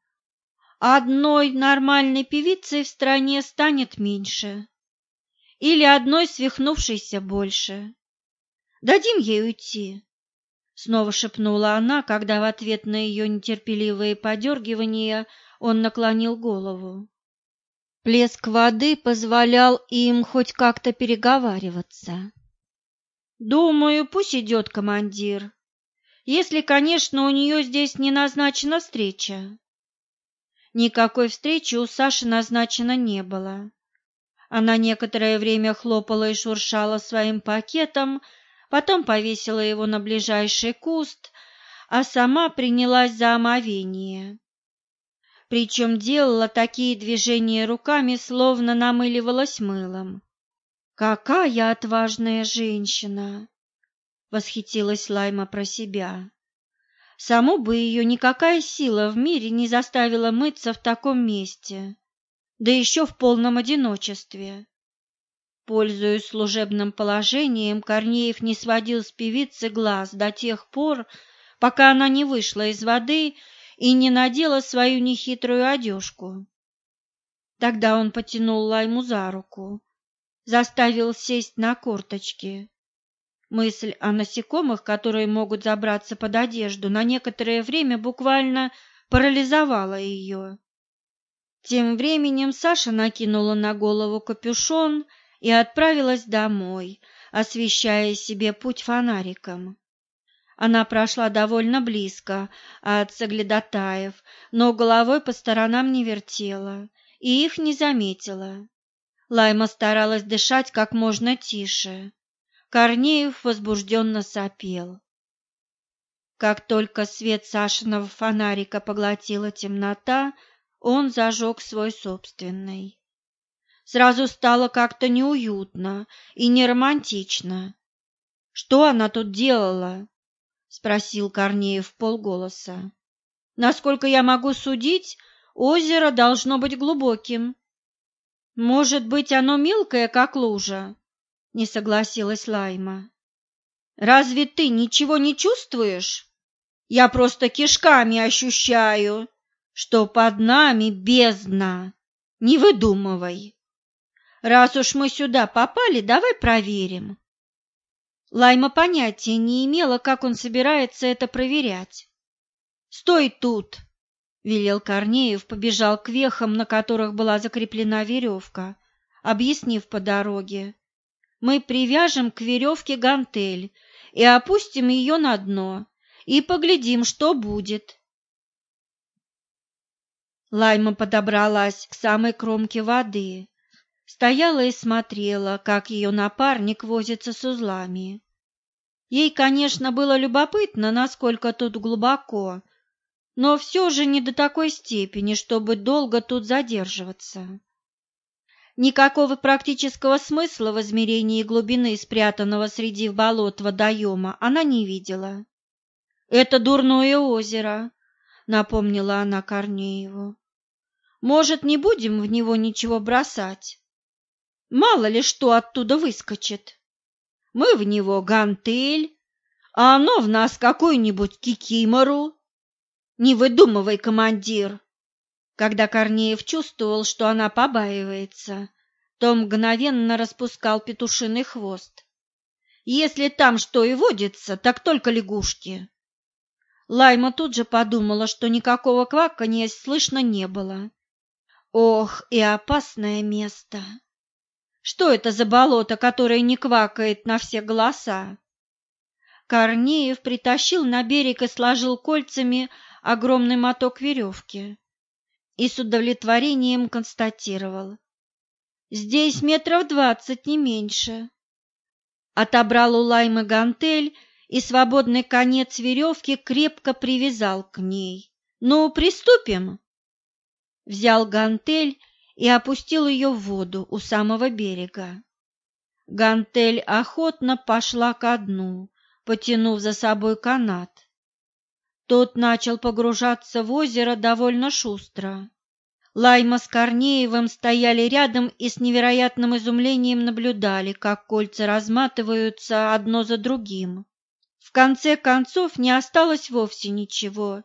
одной нормальной певицей в стране станет меньше, или одной свихнувшейся больше. Дадим ей уйти, — снова шепнула она, когда в ответ на ее нетерпеливые подергивания он наклонил голову. Плеск воды позволял им хоть как-то переговариваться. «Думаю, пусть идет командир», если, конечно, у нее здесь не назначена встреча. Никакой встречи у Саши назначено не было. Она некоторое время хлопала и шуршала своим пакетом, потом повесила его на ближайший куст, а сама принялась за омовение. Причем делала такие движения руками, словно намыливалась мылом. «Какая отважная женщина!» — восхитилась Лайма про себя. Саму бы ее никакая сила в мире не заставила мыться в таком месте да еще в полном одиночестве. Пользуясь служебным положением, Корнеев не сводил с певицы глаз до тех пор, пока она не вышла из воды и не надела свою нехитрую одежку. Тогда он потянул Лайму за руку, заставил сесть на корточки. Мысль о насекомых, которые могут забраться под одежду, на некоторое время буквально парализовала ее. Тем временем Саша накинула на голову капюшон и отправилась домой, освещая себе путь фонариком. Она прошла довольно близко от соглядатаев, но головой по сторонам не вертела и их не заметила. Лайма старалась дышать как можно тише. Корнеев возбужденно сопел. Как только свет Сашиного фонарика поглотила темнота, он зажег свой собственный. Сразу стало как-то неуютно и не романтично. «Что она тут делала?» — спросил Корнеев полголоса. «Насколько я могу судить, озеро должно быть глубоким». «Может быть, оно мелкое, как лужа?» — не согласилась Лайма. «Разве ты ничего не чувствуешь? Я просто кишками ощущаю, что под нами бездна. Не выдумывай. Раз уж мы сюда попали, давай проверим. Лайма понятия не имела, как он собирается это проверять. «Стой тут!» — велел Корнеев, побежал к вехам, на которых была закреплена веревка, объяснив по дороге. «Мы привяжем к веревке гантель и опустим ее на дно, и поглядим, что будет. Лайма подобралась к самой кромке воды, стояла и смотрела, как ее напарник возится с узлами. Ей, конечно, было любопытно, насколько тут глубоко, но все же не до такой степени, чтобы долго тут задерживаться. Никакого практического смысла в измерении глубины спрятанного среди болот водоема она не видела. «Это дурное озеро», — напомнила она Корнееву. Может, не будем в него ничего бросать? Мало ли что оттуда выскочит. Мы в него гантель, а оно в нас какую-нибудь кикимору. Не выдумывай, командир. Когда Корнеев чувствовал, что она побаивается, то мгновенно распускал петушиный хвост. Если там что и водится, так только лягушки. Лайма тут же подумала, что никакого кваканья слышно не было, Ох, и опасное место! Что это за болото, которое не квакает на все голоса? Корнеев притащил на берег и сложил кольцами огромный моток веревки и с удовлетворением констатировал. Здесь метров двадцать, не меньше. Отобрал у Лаймы гантель и свободный конец веревки крепко привязал к ней. «Ну, приступим!» взял гантель и опустил ее в воду у самого берега. Гантель охотно пошла ко дну, потянув за собой канат. Тот начал погружаться в озеро довольно шустро. Лайма с Корнеевым стояли рядом и с невероятным изумлением наблюдали, как кольца разматываются одно за другим. В конце концов не осталось вовсе ничего,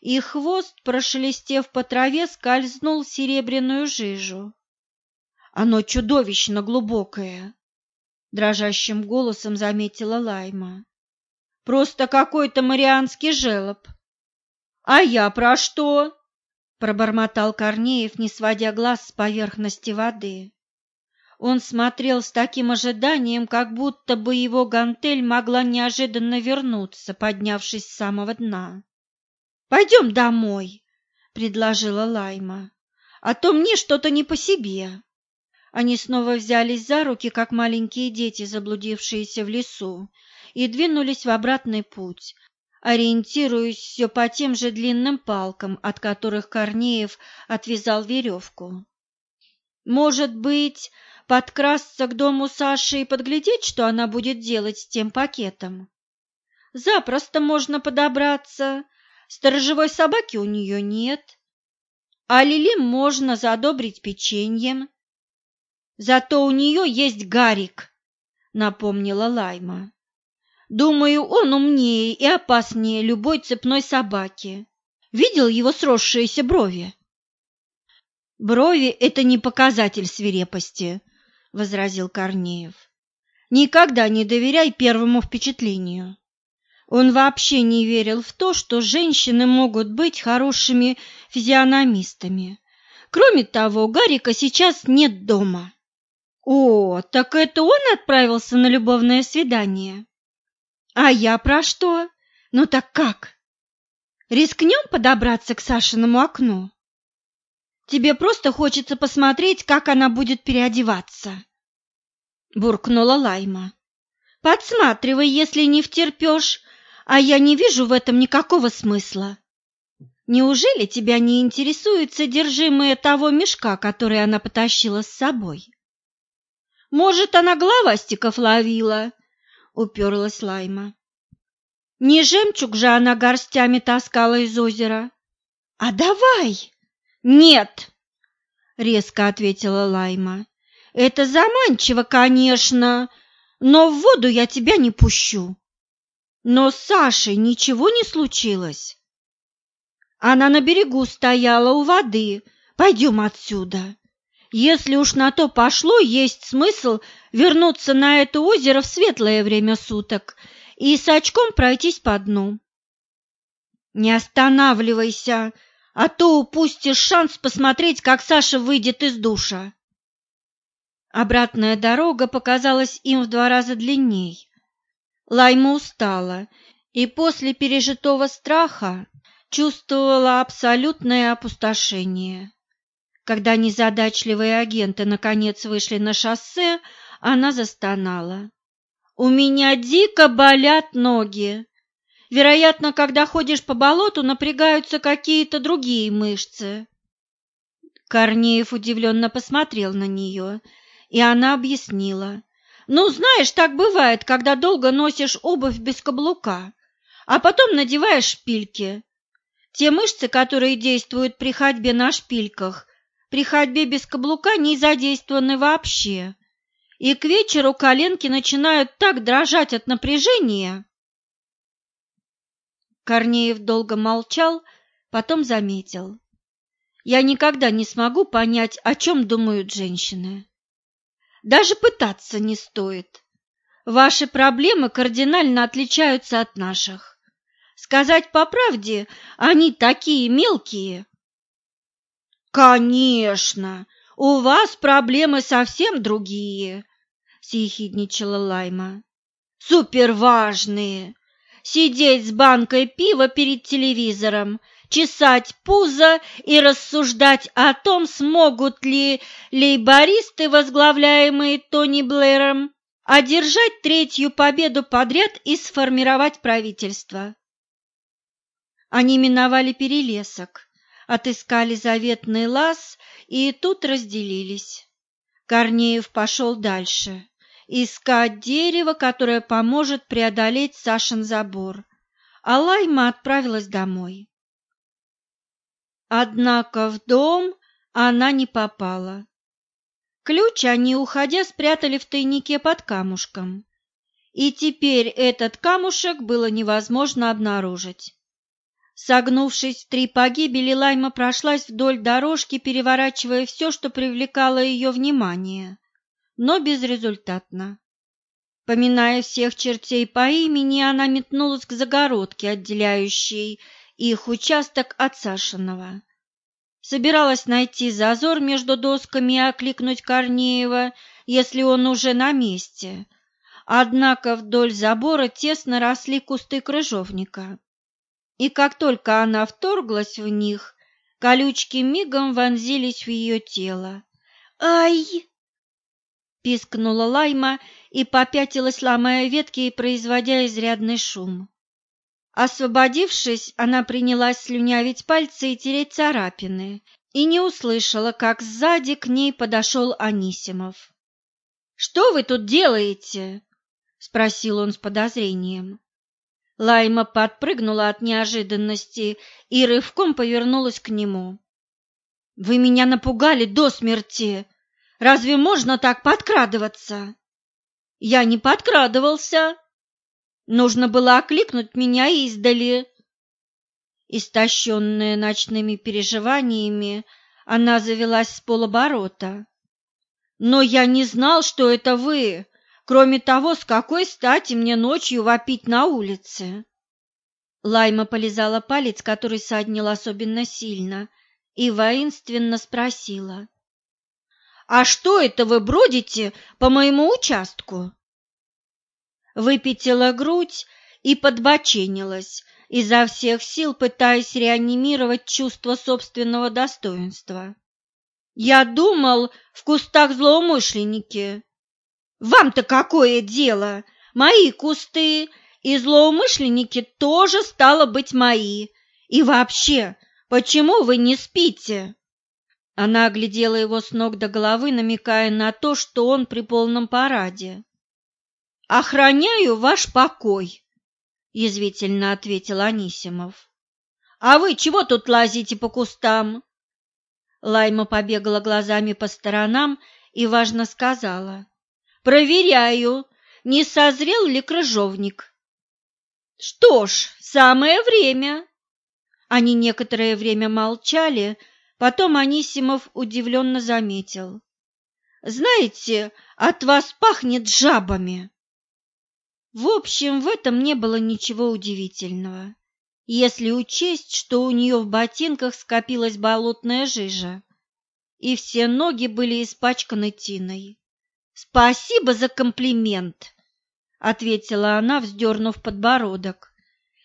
и хвост, прошелестев по траве, скользнул в серебряную жижу. Оно чудовищно глубокое, дрожащим голосом заметила Лайма. Просто какой-то марианский желоб. А я про что? пробормотал Корнеев, не сводя глаз с поверхности воды. Он смотрел с таким ожиданием, как будто бы его гантель могла неожиданно вернуться, поднявшись с самого дна. Пойдем домой, предложила Лайма. А то мне что-то не по себе. Они снова взялись за руки, как маленькие дети, заблудившиеся в лесу, и двинулись в обратный путь, ориентируясь все по тем же длинным палкам, от которых Корнеев отвязал веревку. Может быть, подкрасться к дому Саши и подглядеть, что она будет делать с тем пакетом? Запросто можно подобраться. Сторожевой собаки у нее нет. А Лили можно задобрить печеньем. Зато у нее есть Гарик, напомнила Лайма. Думаю, он умнее и опаснее любой цепной собаки. Видел его сросшиеся брови? Брови – это не показатель свирепости, возразил Корнеев. Никогда не доверяй первому впечатлению. Он вообще не верил в то, что женщины могут быть хорошими физиономистами. Кроме того, Гарика сейчас нет дома. О, так это он отправился на любовное свидание? А я про что? Ну так как? Рискнем подобраться к Сашиному окну? Тебе просто хочется посмотреть, как она будет переодеваться. Буркнула Лайма. Подсматривай, если не втерпешь, а я не вижу в этом никакого смысла. Неужели тебя не интересует содержимое того мешка, который она потащила с собой? Может, она главастиков ловила? Уперлась Лайма. Не жемчуг же она горстями таскала из озера. А давай! «Нет!» — резко ответила Лайма. «Это заманчиво, конечно, но в воду я тебя не пущу». Но с Сашей ничего не случилось. Она на берегу стояла у воды. Пойдем отсюда. Если уж на то пошло, есть смысл вернуться на это озеро в светлое время суток и с очком пройтись по дну. Не останавливайся, а то упустишь шанс посмотреть, как Саша выйдет из душа. Обратная дорога показалась им в два раза длинней. Лайма устала и после пережитого страха чувствовала абсолютное опустошение. Когда незадачливые агенты наконец вышли на шоссе, она застонала. «У меня дико болят ноги. Вероятно, когда ходишь по болоту, напрягаются какие-то другие мышцы. Корнеев удивленно посмотрел на нее, и она объяснила. «Ну, знаешь, так бывает, когда долго носишь обувь без каблука, а потом надеваешь шпильки. Те мышцы, которые действуют при ходьбе на шпильках, при ходьбе без каблука не задействованы вообще. И к вечеру коленки начинают так дрожать от напряжения, Корнеев долго молчал, потом заметил. Я никогда не смогу понять, о чем думают женщины. Даже пытаться не стоит. Ваши проблемы кардинально отличаются от наших. Сказать по правде, они такие мелкие. Конечно, у вас проблемы совсем другие, съехидничала Лайма. Суперважные, сидеть с банкой пива перед телевизором, чесать пузо и рассуждать о том, смогут ли лейбористы, возглавляемые Тони Блэром, одержать третью победу подряд и сформировать правительство. Они миновали перелесок, отыскали заветный лаз и тут разделились. Корнеев пошел дальше искать дерево, которое поможет преодолеть Сашин забор, а Лайма отправилась домой. Однако в дом она не попала. Ключ они, уходя, спрятали в тайнике под камушком, и теперь этот камушек было невозможно обнаружить. Согнувшись в три погибели, Лайма прошлась вдоль дорожки, переворачивая все, что привлекало ее внимание но безрезультатно. Поминая всех чертей по имени, она метнулась к загородке, отделяющей их участок от Сашиного. Собиралась найти зазор между досками и окликнуть Корнеева, если он уже на месте. Однако вдоль забора тесно росли кусты крыжовника. И как только она вторглась в них, колючки мигом вонзились в ее тело. «Ай!» пискнула Лайма и попятилась, ломая ветки и производя изрядный шум. Освободившись, она принялась слюнявить пальцы и тереть царапины, и не услышала, как сзади к ней подошел Анисимов. «Что вы тут делаете?» — спросил он с подозрением. Лайма подпрыгнула от неожиданности и рывком повернулась к нему. «Вы меня напугали до смерти! Разве можно так подкрадываться? Я не подкрадывался. Нужно было окликнуть меня издали. Истощенная ночными переживаниями, она завелась с полоборота. Но я не знал, что это вы, кроме того, с какой стати мне ночью вопить на улице. Лайма полизала палец, который саднил особенно сильно, и воинственно спросила. «А что это вы бродите по моему участку?» Выпятила грудь и подбоченилась, изо всех сил пытаясь реанимировать чувство собственного достоинства. «Я думал, в кустах злоумышленники. Вам-то какое дело? Мои кусты, и злоумышленники тоже стало быть мои. И вообще, почему вы не спите?» Она оглядела его с ног до головы, намекая на то, что он при полном параде. «Охраняю ваш покой», — язвительно ответил Анисимов. «А вы чего тут лазите по кустам?» Лайма побегала глазами по сторонам и важно сказала. «Проверяю, не созрел ли крыжовник». «Что ж, самое время». Они некоторое время молчали, — Потом Анисимов удивленно заметил. «Знаете, от вас пахнет жабами!» В общем, в этом не было ничего удивительного, если учесть, что у нее в ботинках скопилась болотная жижа, и все ноги были испачканы тиной. «Спасибо за комплимент!» — ответила она, вздернув подбородок.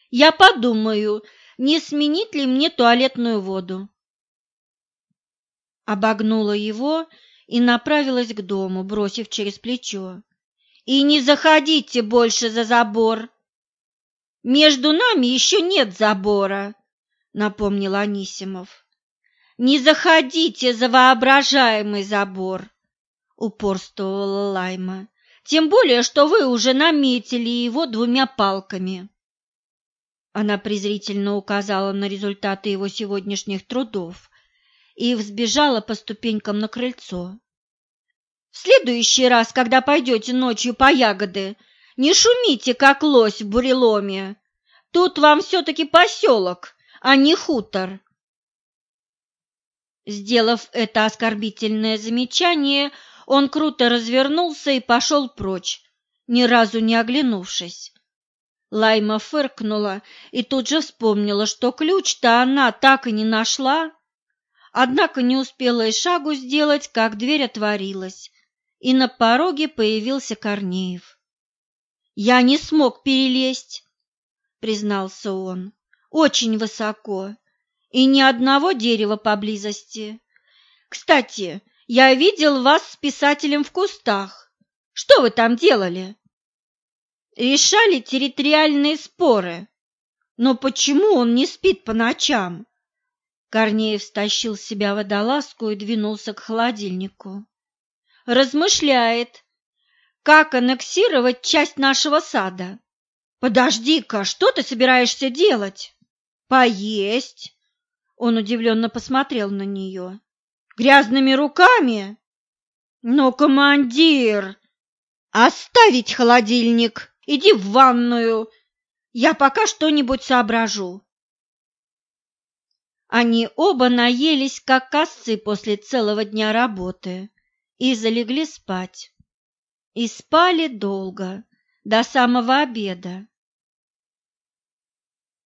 «Я подумаю, не сменить ли мне туалетную воду?» обогнула его и направилась к дому, бросив через плечо. «И не заходите больше за забор!» «Между нами еще нет забора», — напомнил Анисимов. «Не заходите за воображаемый забор», — упорствовала Лайма. «Тем более, что вы уже наметили его двумя палками». Она презрительно указала на результаты его сегодняшних трудов, и взбежала по ступенькам на крыльцо. «В следующий раз, когда пойдете ночью по ягоды, не шумите, как лось в буреломе. Тут вам все-таки поселок, а не хутор». Сделав это оскорбительное замечание, он круто развернулся и пошел прочь, ни разу не оглянувшись. Лайма фыркнула и тут же вспомнила, что ключ-то она так и не нашла. Однако не успела и шагу сделать, как дверь отворилась, и на пороге появился Корнеев. «Я не смог перелезть», — признался он, — «очень высоко, и ни одного дерева поблизости. Кстати, я видел вас с писателем в кустах. Что вы там делали?» «Решали территориальные споры. Но почему он не спит по ночам?» Корнеев стащил с себя водолазку и двинулся к холодильнику. Размышляет, как аннексировать часть нашего сада. Подожди-ка, что ты собираешься делать? Поесть. Он удивленно посмотрел на нее. Грязными руками? Но, командир, оставить холодильник, иди в ванную. Я пока что-нибудь соображу. Они оба наелись, как косцы после целого дня работы, и залегли спать. И спали долго, до самого обеда.